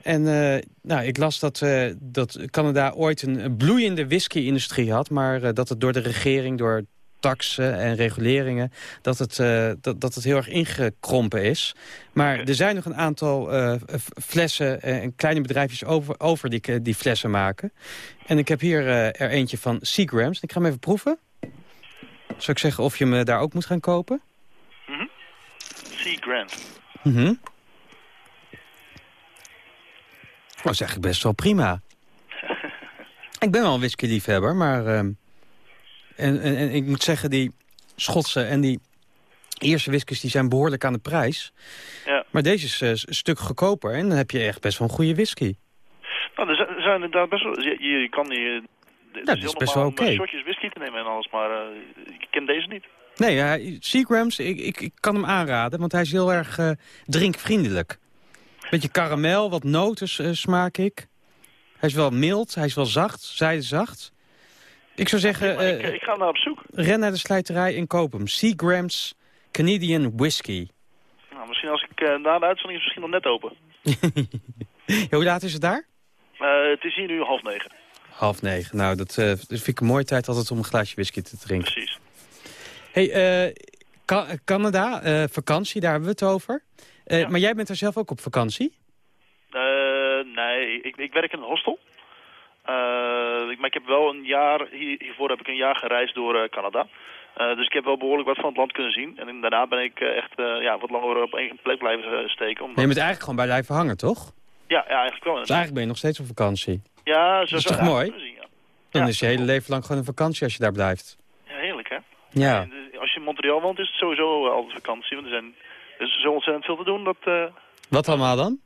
En uh, nou, ik las dat, uh, dat Canada ooit een bloeiende whisky-industrie had... maar uh, dat het door de regering, door taxen en reguleringen... dat het, dat, dat het heel erg ingekrompen is. Maar er zijn nog een aantal flessen en kleine bedrijfjes over, over die, die flessen maken. En ik heb hier er eentje van Seagrams. Ik ga hem even proeven. Zou ik zeggen of je me daar ook moet gaan kopen? Grant. Mhm. Dat is eigenlijk best wel prima. ik ben wel een whisky-liefhebber, maar... En, en, en, ik moet zeggen, die Schotse en die eerste whiskies die zijn behoorlijk aan de prijs. Ja. Maar deze is uh, een stuk goedkoper en dan heb je echt best wel een goede whisky. Nou, er zijn, inderdaad best wel... Je, je kan die... Ja, dat is best wel oké. Okay. shotjes whisky te nemen en alles, maar uh, ik ken deze niet. Nee, ja, Seagrams, ik, ik, ik, kan hem aanraden, want hij is heel erg uh, drinkvriendelijk. Beetje karamel, wat noten uh, smaak ik. Hij is wel mild, hij is wel zacht, zijdezacht. Ik zou zeggen... Ja, ik, ik, ga naar op zoek. Ren naar de slijterij en koop hem. Seagrams Canadian Whisky. Nou, misschien als ik uh, na de uitzending is misschien nog net open. Hoe laat is het daar? het is hier nu half negen. Half negen. Nou, dat, vind ik een mooie tijd altijd om een glaasje whisky te drinken. Precies. Hey, Canada, uh, vakantie, daar hebben we het over. Uh, ja. Maar jij bent er zelf ook op vakantie? nee, ik, ik, werk in een hostel. Ik, maar ik heb wel een jaar, hier, hiervoor heb ik een jaar gereisd door Canada. dus ik heb wel behoorlijk wat van het land kunnen zien. En daarna ben ik echt ja, wat langer op één plek blijven steken. Omdat... Nee, je bent eigenlijk gewoon bij blijven hangen, toch? Ja, ja eigenlijk wel. Dus eigenlijk ben je nog steeds op vakantie? Ja, zo dat is toch mooi? Zien, ja. Dan is je hele leven lang gewoon een vakantie als je daar blijft. Ja, heerlijk hè? Ja als je in Montreal woont is het sowieso altijd vakantie. Want er, zijn, er is zo ontzettend veel te doen. Dat. Wat allemaal dan?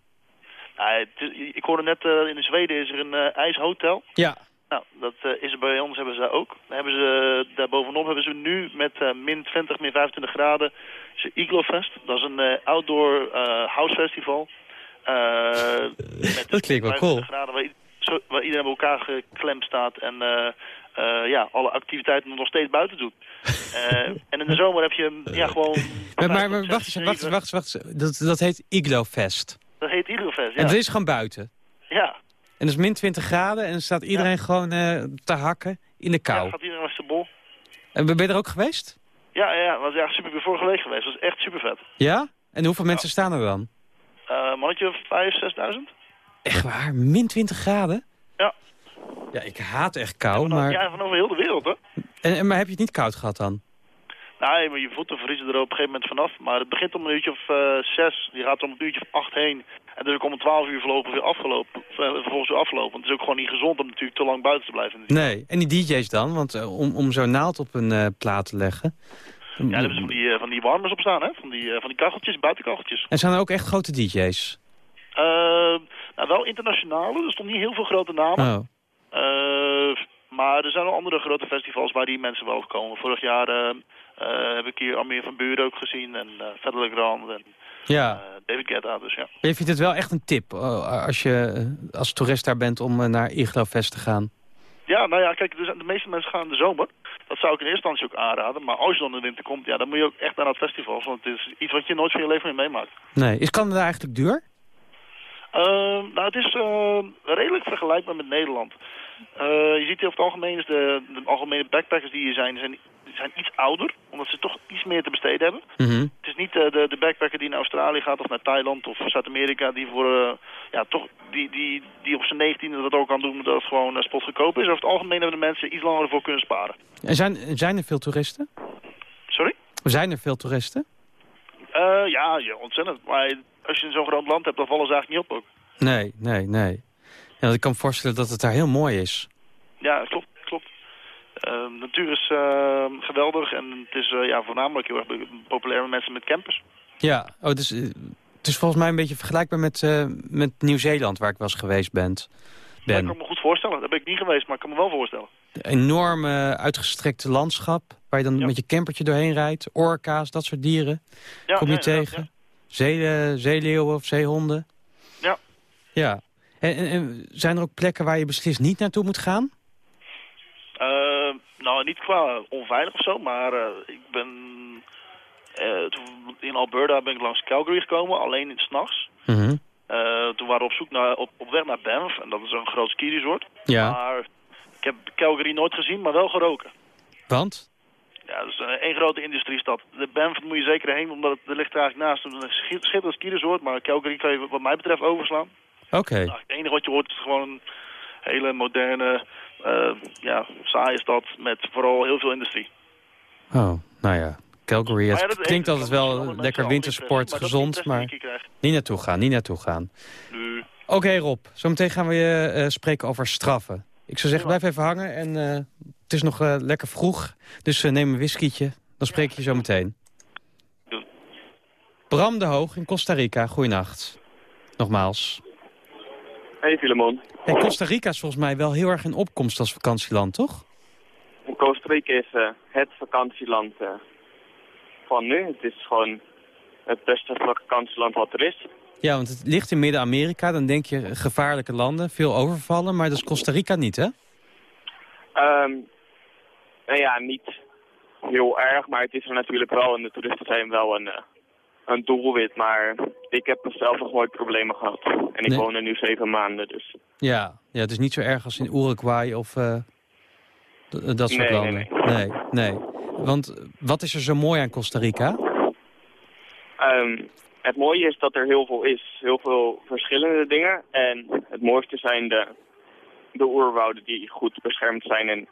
Ik hoorde net, uh, in Zweden is er een uh, ijshotel. Ja. Nou, dat is er bij ons hebben ze daar ook. Hebben ze, daar bovenop hebben ze nu met min 20, min 25 graden is Iglo Fest. Dat is een outdoor house festival. met dat klinkt wel cool. Graden waar, waar, iedereen bij elkaar geklemd staat en uh, ja, alle activiteiten nog steeds buiten doet. Uh, en in de zomer heb je ja, gewoon... Maar, maar, maar wacht eens, wacht eens, wacht wacht Dat, dat heet Iglo Fest. Dat heet Fest, ja. En dat is gewoon buiten? Ja. En dat is min 20 graden en dan staat iedereen ja. gewoon uh, te hakken in de kou? Ja, gaat iedereen als de bol. En ben je er ook geweest? Ja, ja, was ja super, ben vorige week geweest. Dat was echt super vet. Ja? En hoeveel mensen staan er dan? Uh, mannetje 5.000, 6.000. Echt waar? Min 20 graden? Ja. Ja, ik haat echt kou, maar... Ja, van over heel de wereld, hè. En, en, maar heb je het niet koud gehad dan? Nee, maar je voeten vriezen er op een gegeven moment vanaf. Maar het begint om een uurtje of uh, zes. Je gaat om een uurtje of acht heen. En dus om twaalf uur verlopen weer afgelopen. Vervolgens weer afgelopen. Want het is ook gewoon niet gezond om natuurlijk te lang buiten te blijven. Nee, en die DJ's dan? Want uh, om, om zo'n naald op een uh, plaat te leggen... Ja, daar hebben ze van die, van die warmers op staan, hè? Van die, van die kacheltjes, buitenkacheltjes. En zijn er ook echt grote DJ's? nou, wel internationale. Er stonden niet heel veel grote namen. Oh. Maar er zijn wel andere grote festivals waar die mensen wel komen. Vorig jaar uh, heb ik hier Amir van Buren ook gezien en uh, Fedelijk Grand en ja. David Guetta. Dus ja. Je vindt het wel echt een tip als je als toerist daar bent om naar Iglo Fest te gaan? Ja, nou ja, kijk, de meeste mensen gaan in de zomer. Dat zou ik in eerste instantie ook aanraden. Maar als je dan in de winter komt, ja, dan moet je ook echt naar het festival. Want het is iets wat je nooit van je leven meer meemaakt. Nee. Is Canada eigenlijk duur? Ehm, nou, het is redelijk vergelijkbaar met Nederland. Je ziet over het algemeen is de, de algemene backpackers die hier zijn, zijn zijn iets ouder, omdat ze toch iets meer te besteden hebben. Mhm. Het is niet uh, de, de backpacker die naar Australië gaat of naar Thailand of Zuid-Amerika... die voor uh, ja, toch die, die, die op zijn negentiende dat ook kan doen omdat het gewoon spotgoedkoop is. Over het algemeen hebben de mensen iets langer ervoor kunnen sparen. En zijn, zijn er veel toeristen? Sorry? Zijn er veel toeristen? ja, ja, ontzettend. Maar als je zo'n groot land hebt, dan vallen ze eigenlijk niet op ook. Nee, nee, nee. Ja, ik kan me voorstellen dat het daar heel mooi is. Ja, klopt. Uh, de natuur is uh, geweldig en het is uh, ja, voornamelijk heel erg populair met mensen met campers. Ja, oh, dus, het is volgens mij een beetje vergelijkbaar met, uh, met Nieuw-Zeeland, waar ik wel eens geweest ben. ben. ik kan me goed voorstellen. Daar ben ik niet geweest, maar ik kan me wel voorstellen. De enorme uitgestrekte landschap, waar je dan ja. met je campertje doorheen rijdt. Orka's, dat soort dieren. Ja, Kom je tegen. Zee, zeeleeuwen of zeehonden. Ja. Ja. En, zijn er ook plekken waar je beslist niet naartoe moet gaan? Uh, nou, niet qua onveilig of zo, maar uh, ik ben... Uh, in Alberta ben ik langs Calgary gekomen, alleen s'nachts. Mm -hmm. toen waren we op zoek naar, op, op weg naar Banff, en dat is een groot skiresort. Ja. Maar ik heb Calgary nooit gezien, maar wel geroken. Want? Ja, dat is een, een grote industriestad. De Banff moet je zeker heen, omdat het er ligt eigenlijk naast een schitterend skiresort. Maar Calgary kan je wat mij betreft overslaan. Oké. Okay. Nou, het enige wat je hoort is gewoon een hele moderne, uh, ja, saaie stad met vooral heel veel industrie. Oh, nou ja. Calgary, het ja, klinkt altijd wel lekker wintersport, maar gezond, maar niet naartoe gaan, niet naartoe gaan. Nu. Oké okay, Rob, zometeen gaan we je uh, spreken over straffen. Ik zou zeggen, blijf even hangen en uh, het is nog lekker vroeg, dus neem een whiskietje, dan spreek je zo meteen. Bram de Hoog in Costa Rica, goeienacht. Nogmaals. Hey Filemon. Hey, Costa Rica is volgens mij wel heel erg in opkomst als vakantieland, toch? Costa Rica is uh, het vakantieland uh, van nu. Het is gewoon het beste vakantieland wat er is. Ja, want het ligt in Midden-Amerika. Dan denk je gevaarlijke landen, veel overvallen. Maar dat is Costa Rica niet, hè? Um, nou ja, niet heel erg. Maar het is er natuurlijk wel. En de toeristen zijn wel een... Uh, een doelwit, maar ik heb zelf nog nooit problemen gehad. En ik Nee. woon er nu zeven maanden, dus... Ja, ja, het is niet zo erg als in Uruguay of eh, d- dat soort Nee, landen. nee, nee, nee. Want wat is er zo mooi aan Costa Rica? Ehm, het mooie is dat er heel veel is. Heel veel verschillende dingen. En het mooiste zijn de, de oerwouden die goed beschermd zijn en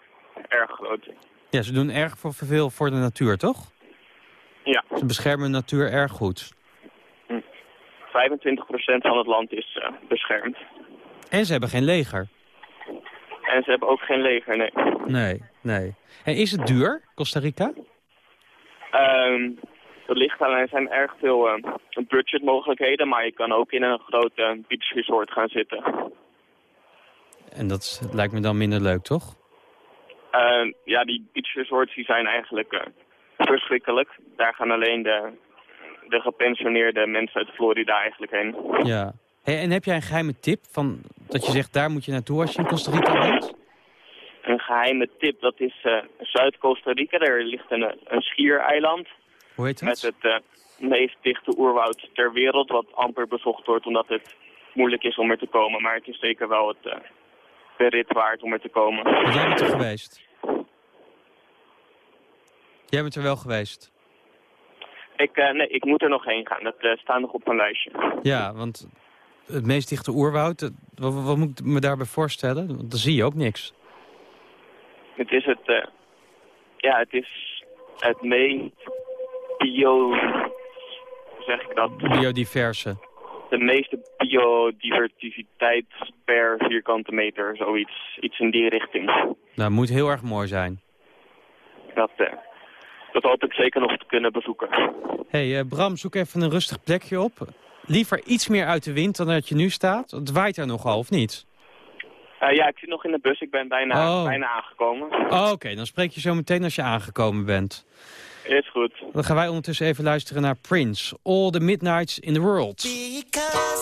erg groot. Ja, ze doen erg voor, veel voor de natuur, toch? Ja, Ze beschermen natuur erg goed. 25% van het land is eh, beschermd. En ze hebben geen leger. En ze hebben ook geen leger, nee. Nee, nee. En is het duur, Costa Rica? Ehm dat ligt aan, er zijn erg veel eh, budgetmogelijkheden, maar je kan ook in een groot eh, beach resort gaan zitten. En dat lijkt me dan minder leuk, toch? Ehm, ja, die beach resorts die zijn eigenlijk verschrikkelijk. Daar gaan alleen de, de gepensioneerde mensen uit Florida eigenlijk heen. Ja. Hey, en heb jij een geheime tip van dat je zegt daar moet je naartoe als je in Costa Rica bent? Een geheime tip, dat is eh, Zuid-Costa Rica. Daar ligt een, een schiereiland Hoe heet met dat? het eh, meest dichte oerwoud ter wereld, wat amper bezocht wordt omdat het moeilijk is om er te komen. Maar het is zeker wel het, eh, de rit waard om er te komen. Want jij bent er geweest. Jij bent er wel geweest. Ik, eh, nee, ik moet er nog heen gaan. Dat eh, staat nog op mijn lijstje. Ja, want het meest dichte oerwoud. Wat, wat, moet ik me daarbij voorstellen? Want dan zie je ook niks. Het is het... Uh, ja, het is het meest bio... Hoe zeg ik dat? Biodiverse. De meeste biodiversiteit per vierkante meter, zoiets. Iets in die richting. Nou, moet heel erg mooi zijn. Dat, uh, dat hoop ik zeker nog te kunnen bezoeken. hey, uh, Bram, zoek even een rustig plekje op. Liever iets meer uit de wind dan dat je nu staat. Het waait er nogal, of niet? Uh, ja, ik zit nog in de bus. Ik ben bijna, oh. bijna aangekomen. Oh, Oké, dan spreek je zo meteen als je aangekomen bent. Is goed. Dan gaan wij ondertussen even luisteren naar Prince. All the Midnights in the World. Because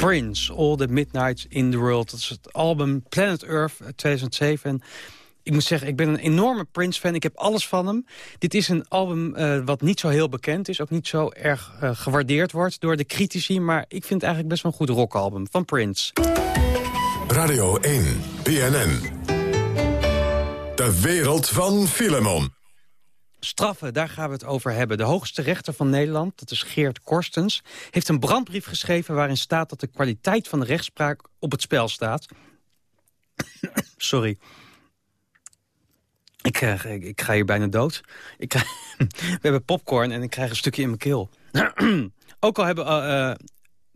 Prince, All the Midnights in the World. Dat is het album Planet Earth 2007. En ik moet zeggen, ik ben een enorme Prince-fan. Ik heb alles van hem. Dit is een album eh, wat niet zo heel bekend is. Ook niet zo erg eh, gewaardeerd wordt door de critici. Maar ik vind het eigenlijk best wel een goed rockalbum van Prince. Radio 1, BNN. De wereld van Filemon. Straffen, daar gaan we het over hebben. De hoogste rechter van Nederland, dat is Geert Korstens... heeft een brandbrief geschreven waarin staat dat de kwaliteit van de rechtspraak op het spel staat. Sorry. Ik, krijg, ik, ga hier bijna dood. Ik we hebben popcorn en ik krijg een stukje in mijn keel. Ook al hebben... eh, eh,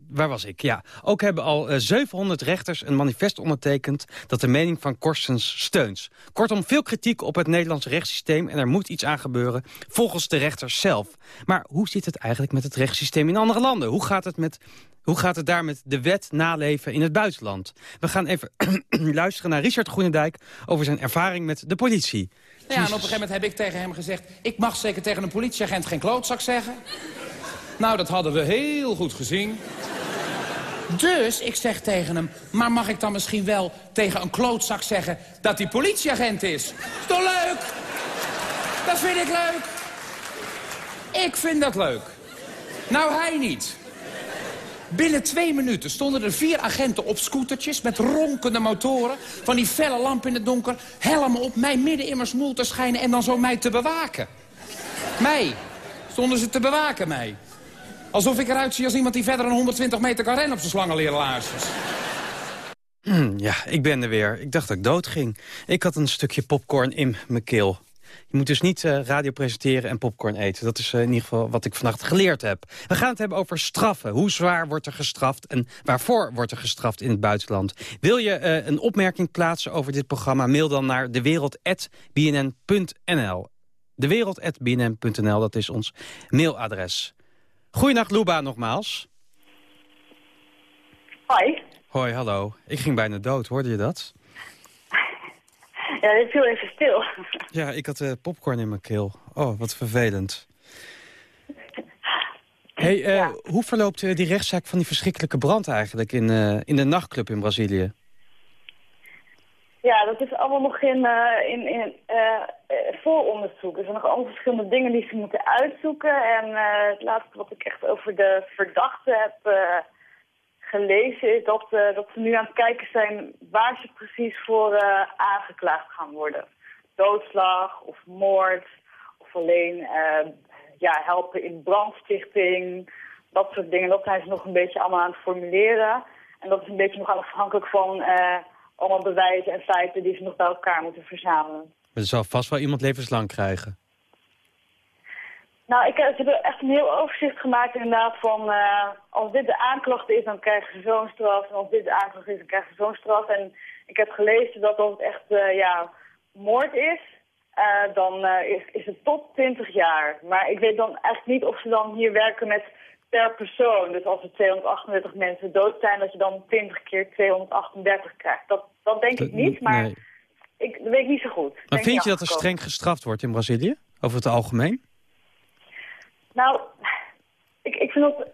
Waar was ik? Ja. Ook hebben al eh, 700 rechters een manifest ondertekend... dat de mening van Korstens steunt. Kortom, veel kritiek op het Nederlandse rechtssysteem... en er moet iets aan gebeuren, volgens de rechters zelf. Maar hoe zit het eigenlijk met het rechtssysteem in andere landen? Hoe gaat het, met, hoe gaat het daar met de wet naleven in het buitenland? We gaan even luisteren naar Richard Groenendijk... over zijn ervaring met de politie. Ja, en op een gegeven moment heb ik tegen hem gezegd... ik mag zeker tegen een politieagent geen klootzak zeggen. Nou, dat hadden we heel goed gezien. Dus ik zeg tegen hem... maar mag ik dan misschien wel tegen een klootzak zeggen... dat hij politieagent is? Is toch leuk? Dat vind ik leuk. Ik vind dat leuk. Nou, hij niet. Binnen twee minuten stonden er vier agenten op scootertjes... met ronkende motoren, van die felle lamp in het donker... helmen op, mij midden in mijn te schijnen... en dan zo mij te bewaken. Mij. Stonden ze te bewaken, mij. Alsof ik eruit zie als iemand die verder dan 120 meter kan rennen op zijn slangenleerlaarsjes. Hmm, ja, ik ben er weer. Ik dacht dat ik dood ging. Ik had een stukje popcorn in mijn keel. Je moet dus niet uh, radio presenteren en popcorn eten. Dat is in ieder geval wat ik vannacht geleerd heb. We gaan het hebben over straffen. Hoe zwaar wordt er gestraft en waarvoor wordt er gestraft in het buitenland? Wil je een opmerking plaatsen over dit programma? Mail dan naar dewereld.bnn.nl dewereld.bnn.nl, dat is ons mailadres. Goeienacht, Luba, nogmaals. Hoi. Hoi, hallo. Ik ging bijna dood, hoorde je dat? Ja, ik viel even stil. Ja, ik had uh, popcorn in mijn keel. Oh, wat vervelend. hey, uh, hoe verloopt uh, die rechtszaak van die verschrikkelijke brand eigenlijk in, in de nachtclub in Brazilië? Ja, dat is allemaal nog in, in, in vooronderzoek. Er zijn nog allemaal verschillende dingen die ze moeten uitzoeken. En het laatste wat ik echt over de verdachte heb gelezen is dat, dat ze nu aan het kijken zijn waar ze precies voor aangeklaagd gaan worden. Doodslag of moord of alleen ja, helpen in brandstichting. Dat soort dingen, dat zijn ze nog een beetje allemaal aan het formuleren. En dat is een beetje nog afhankelijk van allemaal bewijzen en feiten die ze nog bij elkaar moeten verzamelen. Er zal vast wel iemand levenslang krijgen. Nou, ik, ze hebben echt een heel overzicht gemaakt inderdaad van... Uh, als dit de aanklacht is, dan krijgen ze zo'n straf. En als dit de aanklacht is, dan krijgen ze zo'n straf. En ik heb gelezen dat als het echt uh, ja, moord is, uh, dan is, is het tot 20 jaar. Maar ik weet dan eigenlijk niet of ze dan hier werken met per persoon. Dus als er 238 mensen dood zijn, dat je dan 20 keer 238 krijgt. Dat, dat denk ik niet, maar nee. ik, dat weet ik niet zo goed. Maar vind je dat er streng gestraft wordt in Brazilië, over het algemeen? Nou, ik, ik vind dat...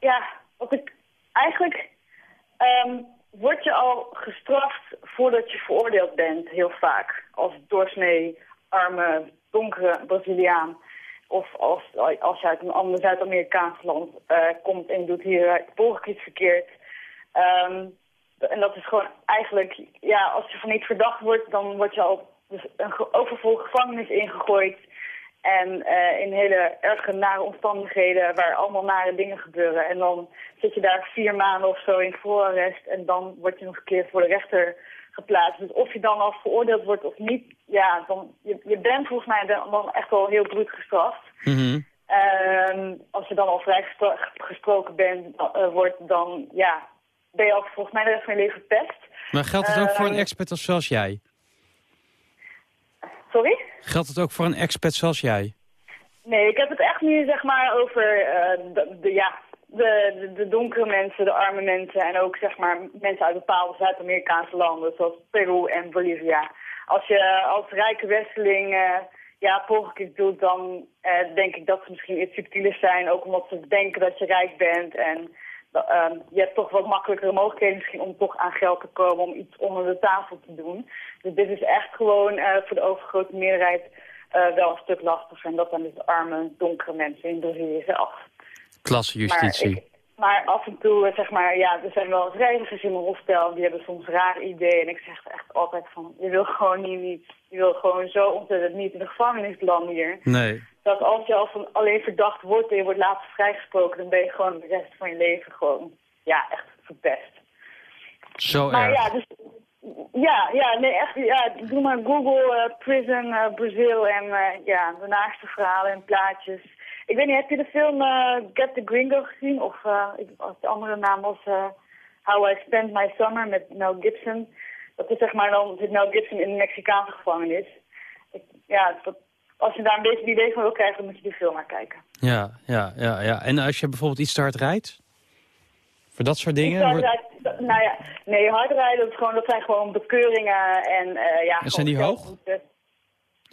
ja, wat ik... Eigenlijk um, word je al gestraft voordat je veroordeeld bent, heel vaak. Als doorsnee, arme, donkere Braziliaan. Of als, als je uit een ander Zuid-Amerikaans land uh, komt en doet hier uh, iets verkeerd. Um, en dat is gewoon eigenlijk, ja, als je van iets verdacht wordt, dan word je al dus een overvol gevangenis ingegooid. En uh, in hele erge nare omstandigheden waar allemaal nare dingen gebeuren. En dan zit je daar vier maanden of zo in voorarrest en dan word je nog een keer voor de rechter geplaatst. Dus of je dan al veroordeeld wordt of niet, ja, dan, je, je bent volgens mij dan, echt wel heel bruut gestraft. Mm als je dan al vrijgesproken bent, uh, wordt, dan ja, ben je ook volgens mij de rest van je leven pest. Maar geldt het ook voor een ehm, expert als zoals jij? Sorry? Geldt het ook voor een expert zoals jij? Nee, ik heb het echt nu zeg maar over uh, de, de, ja, de, de, donkere mensen, de arme mensen en ook zeg maar mensen uit bepaalde Zuid-Amerikaanse landen zoals Peru en Bolivia. Als je als rijke westeling uh, ja, pogingen doet, dan uh, denk ik dat ze misschien iets subtieler zijn. Ook omdat ze denken dat je rijk bent en uh, je hebt toch wat makkelijkere mogelijkheden misschien om toch aan geld te komen, om iets onder de tafel te doen. Dus dit is echt gewoon uh, voor de overgrote meerderheid wel een stuk lastiger. En dat zijn dus de arme, donkere mensen in Brazilië zelf. Klassejustitie. Maar, maar af en toe, eh, zeg maar, ja, er zijn wel eens reizigers in mijn hostel, die hebben soms raar ideeën. En ik zeg echt altijd van, je wil gewoon niet, niet je wil gewoon zo ontzettend niet in de gevangenis landen hier. Nee dat als je al van alleen verdacht wordt en je wordt later vrijgesproken, dan ben je gewoon de rest van je leven gewoon, ja, echt verpest. Zo maar erg. ja, dus, ja, ja, nee, echt, ja, doe maar Google uh, Prison uh, Brazil en uh, ja, de naaste verhalen en plaatjes. Ik weet niet, heb je de film Get the Gringo gezien? Of als de andere naam was How I Spent My Summer met Mel Gibson. Dat is zeg maar dan zit Mel Gibson in de Mexicaanse gevangenis. Ik, ja, dat, als je daar een beetje idee van wil krijgen, dan moet je die film maar kijken. Ja, ja, ja, ja. En als je bijvoorbeeld iets te hard rijdt? Voor dat soort dingen? Hard rijdt, nou ja, nee, hard rijden, dat, gewoon, dat zijn gewoon bekeuringen en uh, ja... En zijn die hoog?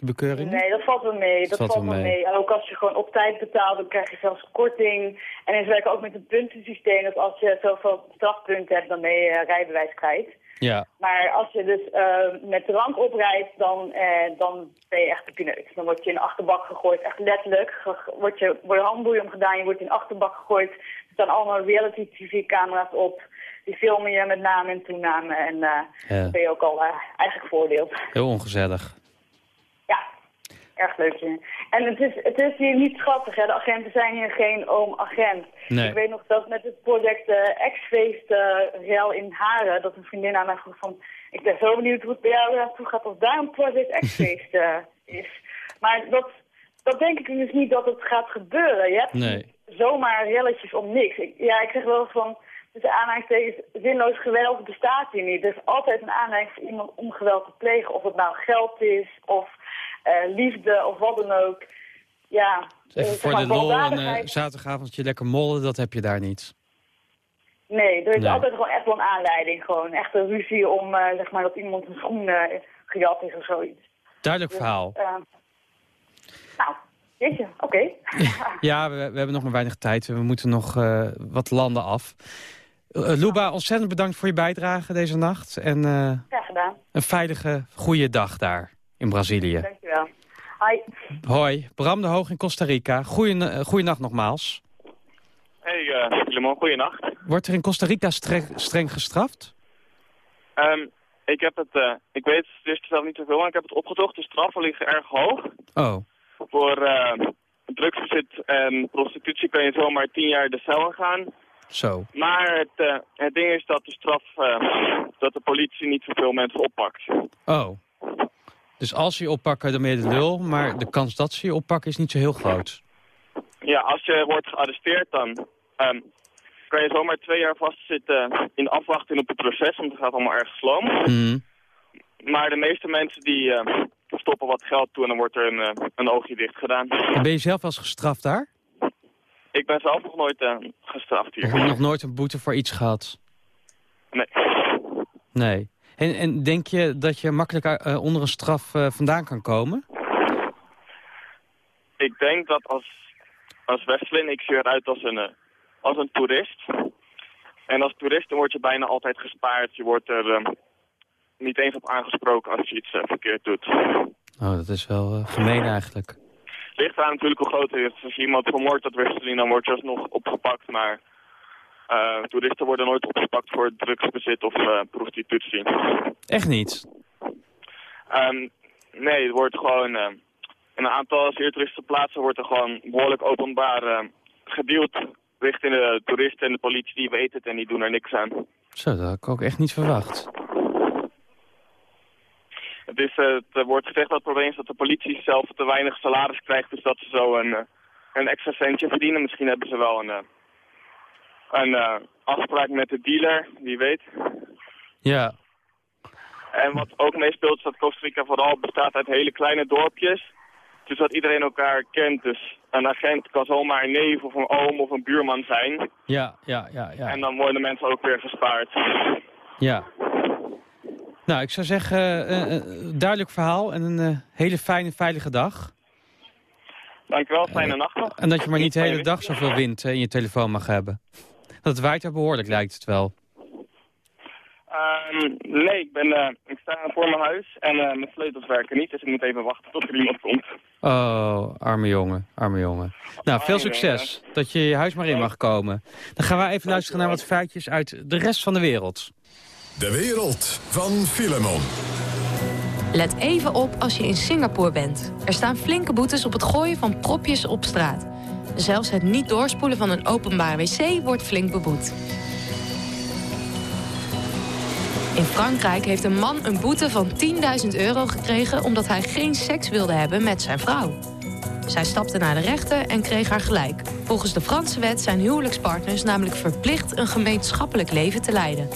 De bekeuringen? Nee, dat valt wel mee. Dat, valt, wel mee. mee. Ook als je gewoon op tijd betaalt, dan krijg je zelfs korting. En ze werken ook met een puntensysteem. Dat als je zoveel strafpunten hebt, dan ben je uh, rijbewijs kwijt. Ja. Maar als je dus uh, met de rank oprijdt, dan, uh, dan ben je echt de pineut. Dan word je in de achterbak gegooid, echt letterlijk. Word je, word handboeien omgedaan, je wordt in de achterbak gegooid. Er staan allemaal reality tv-camera's op. Die filmen je met naam en toename. En uh, ja. dan ben je ook al eigenlijk voordeeld. Heel ongezellig erg leuk. En het is, het is hier niet schattig, hè. De agenten zijn hier geen oom-agent. Nee. Ik weet nog dat met het project uh, X-feest uh, in Haren, dat een vriendin aan mij vroeg van... Ik ben zo benieuwd hoe het bij jou naartoe gaat als daar een project X-feest uh, is. Maar dat, dat denk ik dus niet dat het gaat gebeuren. Je hebt Nee. zomaar relletjes om niks. Ik- ja, ik zeg wel van, tussen aanhalingstekens, zinloos geweld bestaat hier niet. Er is altijd een aanleiding voor iemand om geweld te plegen. Of het nou geld is, of eh, liefde, of wat dan ook. Ja, Even eh, voor de lol een eh, zaterdagavondje lekker mollen, dat heb je daar niet. Nee, er is Nee. altijd gewoon echt wel een aanleiding. Gewoon echt een ruzie om, eh, zeg maar, dat iemand een schoen eh, gejat is of zoiets. Duidelijk verhaal. Eh, nou, jeetje, oké. Ja, we, we hebben nog maar weinig tijd. We moeten nog eh, wat landen af. Eh, Luba, ontzettend bedankt voor je bijdrage deze nacht. En eh, Graag gedaan. een veilige, goede dag daar in Brazilië. Dankjewel. Hoi. Hoi, Bram de Hoog in Costa Rica. Goeie, eh, goeienacht nogmaals. Hey, uh, Filemon, goeienacht. Wordt er in Costa Rica streng, streng gestraft? Ehm, ik heb het, eh, ik weet het eerst zelf niet zoveel, maar ik heb het opgezocht. De straffen liggen erg hoog. Oh, Voor eh, drugsbezit en prostitutie kan je zomaar tien jaar de cel in gaan. zo. Maar het, eh, het ding is dat de straf, eh, dat de politie niet zoveel mensen oppakt. Oh. Dus als ze je oppakken, dan ben je de lul. Maar de kans dat ze je oppakken is niet zo heel groot. Ja, als je wordt gearresteerd dan ehm, kan je zomaar twee jaar vastzitten in afwachting op het proces, want het gaat allemaal erg sloom. Mhm. Maar de meeste mensen die eh, stoppen wat geld toe en dan wordt er een, eh, een oogje dicht gedaan. En Ben je zelf wel eens gestraft daar? Ik ben zelf nog nooit eh, gestraft Of heb je hier. nog nooit een boete voor iets gehad? Nee. Nee. En, en denk je dat je makkelijk eh, onder een straf eh, vandaan kan komen? Ik denk dat als, als Westlin, ik zie eruit als een, eh, als een toerist. En als toerist word je bijna altijd gespaard. Je wordt er eh, niet eens op aangesproken als je iets eh, verkeerd doet. Oh, dat is wel eh, gemeen eigenlijk. ligt aan natuurlijk hoe groot het is. Als je iemand vermoordt dat Westelin, dan wordt je alsnog opgepakt. Maar eh, toeristen worden nooit opgepakt voor drugsbezit of eh, prostitutie. Echt niet? Ehm, nee, het wordt gewoon... eh, in een aantal zeer toeristische plaatsen wordt er gewoon behoorlijk openbaar gedeeld richting de toeristen en de politie. Die weten het en die doen er niks aan. Zo, dat had ik ook echt niet verwacht. Het, is, het wordt gezegd dat het probleem is dat de politie zelf te weinig salaris krijgt. Dus dat ze zo een, een extra centje verdienen. Misschien hebben ze wel een, een eh, afspraak met de dealer, wie weet. Ja. En wat ook meespeelt is dat Costa Rica vooral bestaat uit hele kleine dorpjes. Dus dat iedereen elkaar kent. Dus een agent kan zomaar een neef of een oom of een buurman zijn. Ja, ja, ja, ja. En dan worden mensen ook weer gespaard. Ja. Nou, ik zou zeggen, eh, duidelijk verhaal en een hele fijne, veilige dag. Dankjewel, fijne nacht nog. En dat je maar niet de hele dag zoveel wind in je telefoon mag hebben. Dat waait er behoorlijk, lijkt het wel. Ehm, nee, ik, ben, eh, ik sta voor mijn huis en eh, mijn sleutels werken niet. Dus ik moet even wachten tot er iemand komt. Oh, arme jongen, arme jongen. Nou, veel succes. Dat je je huis maar in mag komen. Dan gaan wij even luisteren naar wat feitjes uit de rest van de wereld. De wereld van Filemon. Let even op als je in Singapore bent. Er staan flinke boetes op het gooien van propjes op straat. Zelfs het niet doorspoelen van een openbaar wc wordt flink beboet. In Frankrijk heeft een man een boete van 10.000 euro gekregen... omdat hij geen seks wilde hebben met zijn vrouw. Zij stapte naar de rechter en kreeg haar gelijk. Volgens de Franse wet zijn huwelijkspartners namelijk verplicht... een gemeenschappelijk leven te leiden.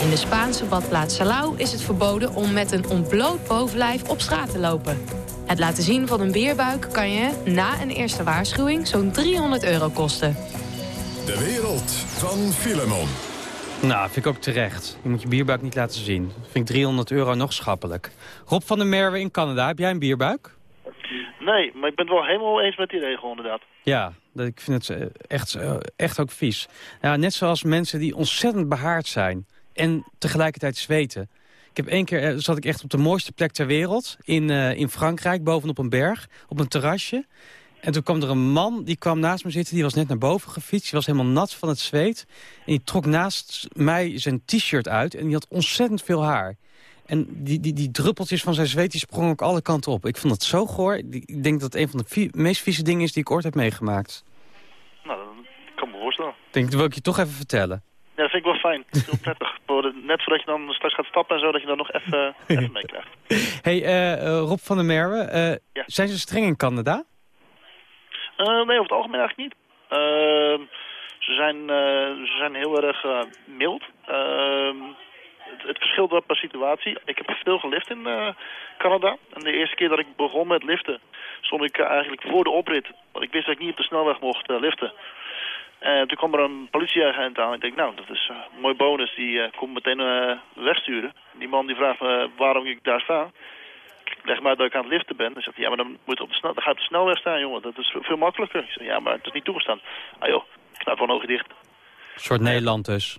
In de Spaanse badplaats Salau is het verboden om met een ontbloot bovenlijf op straat te lopen. Het laten zien van een bierbuik kan je, na een eerste waarschuwing, zo'n 300 euro kosten. De wereld van Filemon. Nou, vind ik ook terecht. Je moet je bierbuik niet laten zien. Vind ik 300 euro nog schappelijk. Rob van der Merwe in Canada, heb jij een bierbuik? Nee, maar ik ben het wel helemaal eens met die regel inderdaad. Ja, dat, ik vind het eh, echt, eh, echt ook vies. Ja, net zoals mensen die ontzettend behaard zijn en tegelijkertijd zweten. Ik heb één keer, eh, zat ik echt op de mooiste plek ter wereld, in, eh, in Frankrijk, bovenop een berg, op een terrasje. En toen kwam er een man, die kwam naast me zitten, die was net naar boven gefietst. Die was helemaal nat van het zweet. En die trok naast mij zijn t-shirt uit en die had ontzettend veel haar. En die, die, die druppeltjes van zijn zweet die sprongen ook alle kanten op. Ik vond het zo goor. Ik denk dat het een van de vie- meest vieze dingen is die ik ooit heb meegemaakt. Nou, dat kan me voorstellen. Ik denk, dat wil ik je toch even vertellen. Ja, dat vind ik wel fijn. Heel prettig. Net voordat je dan straks gaat stappen en zo, dat je dan nog even, even meekrijgt. hey, uh, Rob van der Merwe, uh, zijn ze streng in Canada? Uh, nee, over het algemeen eigenlijk niet. Ehm, ze, zijn, ze zijn heel erg mild. Ehm, het, het, verschilt wel per situatie. Ik heb veel gelift in Canada. En de eerste keer dat ik begon met liften, stond ik eigenlijk voor de oprit. Want ik wist dat ik niet op de snelweg mocht liften. En toen kwam er een politieagent aan. Ik denk, nou, dat is een mooi bonus. Die uh, komt meteen uh, wegsturen. Die man die vraagt me waarom ik daar sta. Ik leg maar dat ik aan het liften ben. Dan zegt hij, ja, maar dan, moet op de snel, dan ga je op de snelweg staan, jongen. Dat is veel makkelijker. Ik zeg, ja, maar het is niet toegestaan. Ah joh, knap van ogen dicht. Een soort Nederland dus.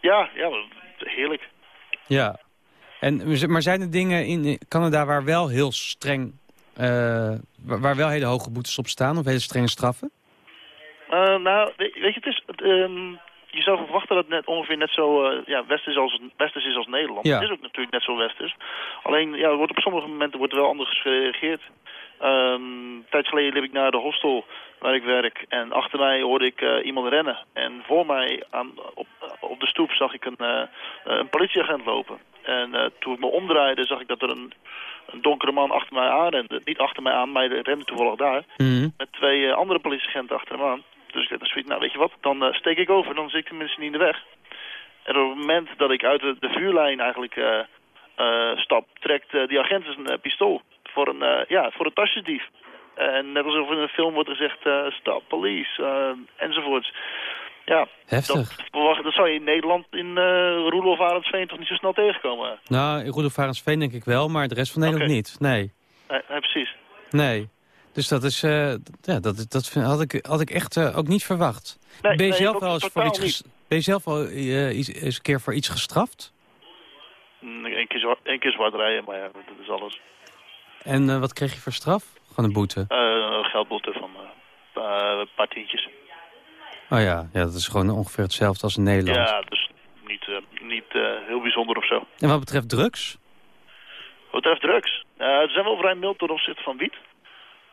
Ja, ja, heerlijk. Ja. En, maar zijn er dingen in Canada waar wel heel streng... Uh, waar wel hele hoge boetes op staan of hele strenge straffen? Uh, nou, weet je, het is... Het, um, je zou verwachten dat het net ongeveer net zo uh, ja, westers, als, westers is als Nederland. Ja. Het is ook natuurlijk net zo westers. Alleen, ja, wordt op sommige momenten wordt er wel anders gereageerd. Um, een tijd geleden liep ik naar de hostel waar ik werk. En achter mij hoorde ik uh, iemand rennen. En voor mij aan, op, op de stoep zag ik een, uh, een politieagent lopen. En toen ik me omdraaide zag ik dat er een, een donkere man achter mij aanrende. Niet achter mij aan, maar rende toevallig daar. Mm Met twee andere politieagenten achter hem aan. Dus ik nou weet je wat, dan uh, steek ik over, dan zit ik tenminste niet in de weg. En op het moment dat ik uit de, de vuurlijn eigenlijk uh, uh, stap, trekt die agent een pistool voor een, ja, voor een tasjesdief. En net alsof in een film wordt gezegd, stop police, enzovoorts. Ja, Heftig. Dat, dat zou je in Nederland in uh, Roelof Arendsveen toch niet zo snel tegenkomen? Nou, in Roelof Arendsveen denk ik wel, maar de rest van Nederland niet. Nee. Nee, nee, precies. Nee. Dus dat is, uh, ja, dat, dat had, ik, had ik echt uh, ook niet verwacht. Nee, ben, je nee, zelf wel eens voor iets ben je zelf al uh, eens een keer voor iets gestraft? Eén mm, keer, één keer zwart rijden, maar ja, dat is alles. En wat kreeg je voor straf? Gewoon een boete? een geldboete van een paar tientjes. Oh ja, ja, dat is gewoon ongeveer hetzelfde als in Nederland. Ja, dus niet, niet heel bijzonder of zo. En wat betreft drugs? Wat betreft drugs? Ze zijn wel vrij mild ten opzichte van wiet.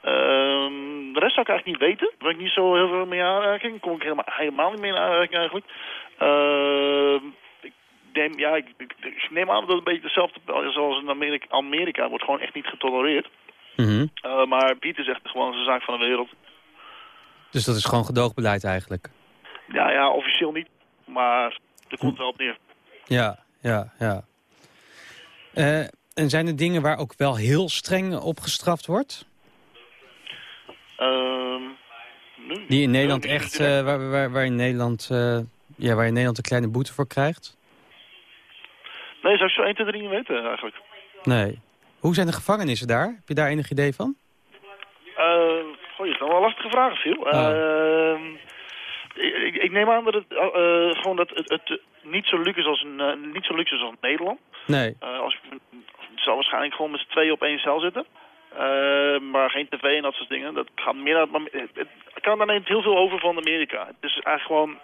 Um, de rest zou ik eigenlijk niet weten. Daar ben ik niet zo heel veel mee aanraking. kom ik helemaal, helemaal niet mee in aanraking eigenlijk. Uh, ik, neem, ja, ik, ik, ik, neem aan dat het een beetje hetzelfde zoals in Amerika, Amerika wordt gewoon echt niet getolereerd. Mm -hmm. uh, maar Piet is echt gewoon een zaak van de wereld. Dus dat is gewoon gedoogbeleid eigenlijk? Ja, ja, officieel niet. Maar er komt wel op neer. Ja, ja, ja. Uh, en zijn er dingen waar ook wel heel streng op gestraft wordt? Nu, Die in Nederland echt, uh, waar, waar, waar, in Nederland, uh, ja, waar je in Nederland een kleine boete voor krijgt? Nee, zou ik zo 1, 2, 3 niet weten eigenlijk. Nee. Hoe zijn de gevangenissen daar? Heb je daar enig idee van? Uh, goh, je stelt wel lastige vragen, Phil. Oh. Ik, ik, neem aan dat het, gewoon dat het, het, niet zo luxe is als, een, niet zo luxe is als Nederland. Nee. als, het zal waarschijnlijk gewoon met z'n tweeën op één cel zitten. Uh, maar geen tv en dat soort dingen. Dat gaat meer naar het, het, kan daar neemt heel veel over van Amerika. Het is eigenlijk gewoon...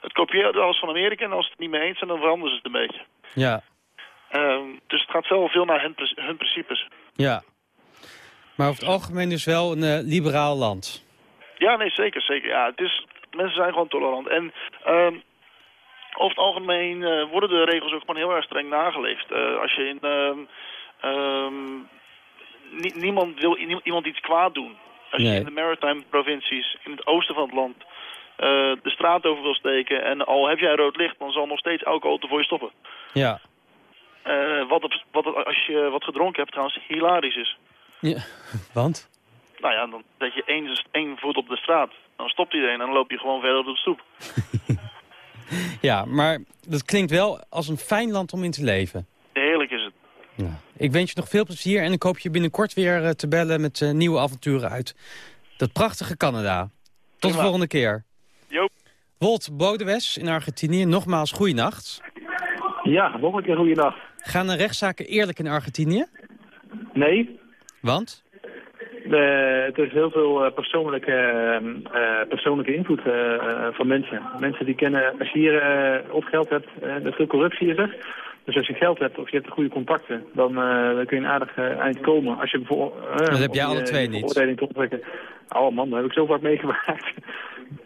Het kopieert alles van Amerika en als ze het niet mee eens zijn, dan veranderen ze het een beetje. Ja. Uh, dus het gaat wel veel naar hun, hun, principes. Ja. Maar over het algemeen dus wel een uh, liberaal land. Ja, nee, zeker, zeker. Ja, het is, mensen zijn gewoon tolerant. En uh, over het algemeen worden de regels ook gewoon heel erg streng nageleefd. als je in... Um, niemand wil iemand iets kwaad doen. Als je in de maritime provincies, in het oosten van het land, uh, de straat over wil steken... en al heb jij rood licht, dan zal nog steeds elke auto voor je stoppen. Ja. Uh, wat, op, wat als je wat gedronken hebt trouwens hilarisch is. Ja, want? Nou ja, dan zet je één, één voet op de straat. Dan stopt iedereen en dan loop je gewoon verder op de stoep. ja, maar dat klinkt wel als een fijn land om in te leven. Heerlijk is het. Ja. Ik wens je nog veel plezier en ik hoop je binnenkort weer uh, te bellen met uh, nieuwe avonturen uit dat prachtige Canada. Tot de volgende keer. Jo. Wolt Bodewes in Argentinië, nogmaals goeienacht. Ja, nog een keer goeienacht. Gaan de rechtszaken eerlijk in Argentinië? Nee. Want? Uh, het is heel veel persoonlijke, persoonlijke invloed van mensen. Mensen die kennen, als je hier op geld hebt, dat veel corruptie is er. Dus als je geld hebt of je hebt de goede contacten, dan, uh, dan kun je een aardig uh, eind komen. Als je bijvoorbeeld... Uh, dat heb jij alle twee niet. Oh man, dat heb ik zo vaak meegemaakt.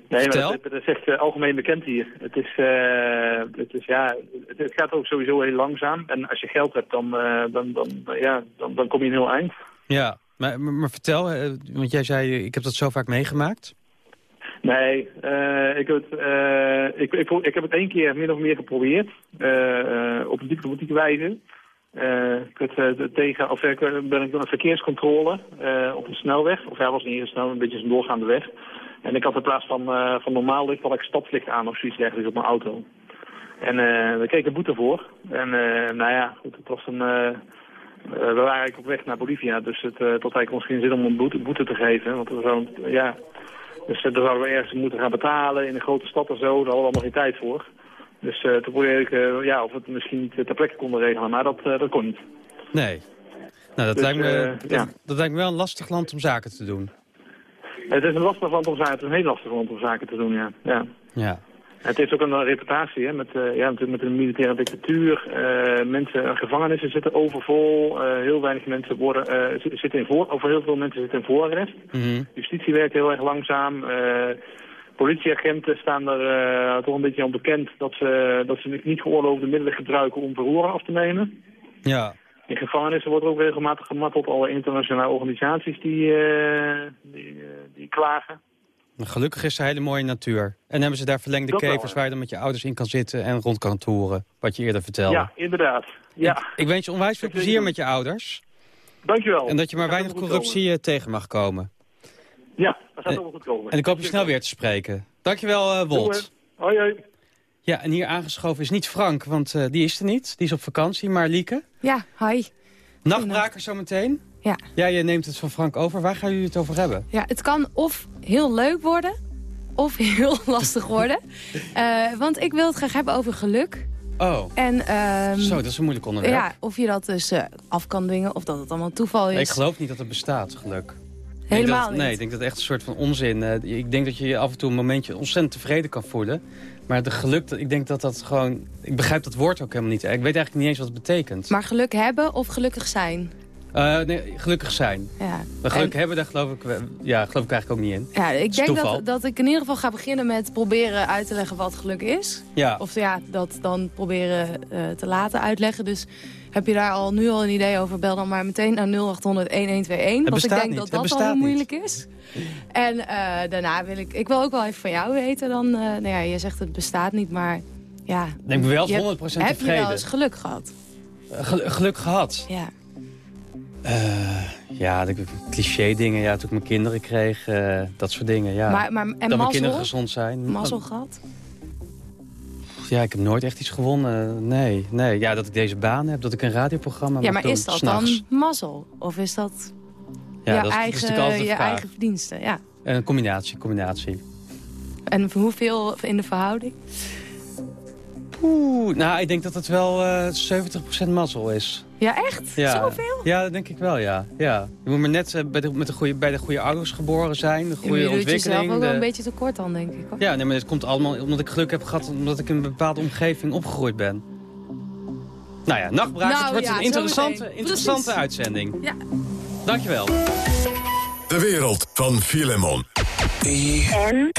Nee, maar dat, dat, is echt algemeen bekend hier. Het is, het is ja, het, gaat ook sowieso heel langzaam. En als je geld hebt, dan, dan, dan, ja, dan, dan kom je een heel eind. Ja, maar, maar, vertel, want jij zei, ik heb dat zo vaak meegemaakt. Nee, ik, heb het, ik, ik, ik, heb het één keer min of meer geprobeerd. op een diplomatieke wijze. ik werd, tegen, of ben ik een verkeerscontrole op een snelweg. Of hij was niet eens snel, een beetje een doorgaande weg. En ik had in plaats van, van normaal licht, had ik stadslicht aan of zoiets dergelijks op mijn auto. En we kregen boete voor. En nou ja, goed, het was een... we waren eigenlijk op weg naar Bolivia, dus het, uh, tot eigenlijk ons zin om een boete, boete te geven. Want we zouden, ja, dus daar zouden we ergens moeten gaan betalen in een grote stad of zo. Daar hadden we allemaal geen tijd voor. Dus toen probeerde ik ja, of we het misschien niet ter plekke konden regelen, maar dat, dat kon niet. Nee. Nou, dat, dus, lijkt me, dat, ja. dat lijkt me wel een lastig land om zaken te doen. Het is een lastig land om zaken, het is een heel lastig land om zaken te doen, ja. ja. ja. Het heeft ook een reputatie, hè, met, uh, ja, natuurlijk met een militaire dictatuur. Uh, mensen, gevangenissen zitten overvol. Uh, heel weinig mensen worden, zitten in voor, over heel veel mensen zitten in voorarrest. Mm Justitie werkt heel erg langzaam. politieagenten staan er toch een beetje onbekend dat ze, dat ze niet geoorloofde middelen gebruiken om verhoren af te nemen. Ja. In gevangenissen wordt ook regelmatig gematteld. Alle internationale organisaties die, die, die, klagen. Gelukkig is er hele mooie natuur. En hebben ze daar verlengde kevers waar je dan met je ouders in kan zitten en rond kan toeren. Wat je eerder vertelde. Ja, inderdaad. Ja. Ik, ik wens je onwijs veel plezier met je ouders. Dankjewel. En dat je maar weinig corruptie komen. Eh, tegen mag komen. Ja, dat gaat ook goed komen. En ik hoop je snel weer te spreken. Dankjewel, uh, Wolt. Hoi, hoi. Ja, en hier aangeschoven is niet Frank, want uh, die is er niet. Die is op vakantie, maar Lieke. Ja, hi. Nachtbraker zometeen? Ja. Ja, je neemt het van Frank over. Waar gaan jullie het over hebben? Ja, het kan of heel leuk worden, of heel lastig worden. uh, want ik wil het graag hebben over geluk. Oh, en, um, zo, dat is een moeilijk onderwerp. Ja, of je dat dus uh, af kan dwingen, of dat het allemaal toeval is. Nee, ik geloof niet dat het bestaat, geluk. Helemaal dat. Nee, ik denk dat het echt een soort van onzin... Uh, ik denk dat je je af en toe een momentje ontzettend tevreden kan voelen. Maar de geluk, ik denk dat dat gewoon... Ik begrijp dat woord ook helemaal niet. Ik weet eigenlijk niet eens wat het betekent. Maar geluk hebben of gelukkig zijn? Uh, nee, gelukkig zijn. Ja. Maar geluk hebben, daar geloof ik, ja, geloof ik eigenlijk ook niet in. Ja, ik denk dat, dat ik in ieder geval ga beginnen met proberen uit te leggen wat geluk is. Ja. Of ja, dat dan proberen uh, te laten uitleggen. Dus heb je daar al nu al een idee over, bel dan maar meteen naar 0800-1121. Want ik denk niet. dat dat al moeilijk is. En uh, daarna wil ik, ik wil ook wel even van jou weten dan, nou ja, je zegt het bestaat niet, maar ja. Denk me wel 100% heb, tevreden. Heb je wel eens geluk gehad? Gel geluk gehad? Ja. Uh, ja, de cliché dingen, ja, toen ik mijn kinderen kreeg, dat soort dingen, ja. Maar, maar, en dat mijn kinderen gezond zijn. Mazzel gehad? Ja, ik heb nooit echt iets gewonnen. Nee, nee. Ja, dat ik deze baan heb, dat ik een radioprogramma Ja, maar is dat dan mazzel? Of is dat ja, je, dat, eigen, je eigen verdiensten? Ja. Een combinatie, combinatie. En hoeveel in de verhouding? Oeh, nou, ik denk dat het wel uh, 70% mazzel is. Ja, echt? Ja. Zoveel? Ja, dat denk ik wel, ja. ja. Je moet maar net uh, bij, de, met de goede, bij de goede ouders geboren zijn, de goede je ontwikkeling. Je jezelf ook de... wel een beetje tekort dan, denk ik. Hoor. Ja, nee, maar het komt allemaal omdat ik geluk heb gehad, omdat ik in een bepaalde omgeving opgegroeid ben. Nou ja, Nachtbraak, nou, het wordt ja, een interessante, interessante uitzending. Ja. Dankjewel. De wereld van Filemon. En?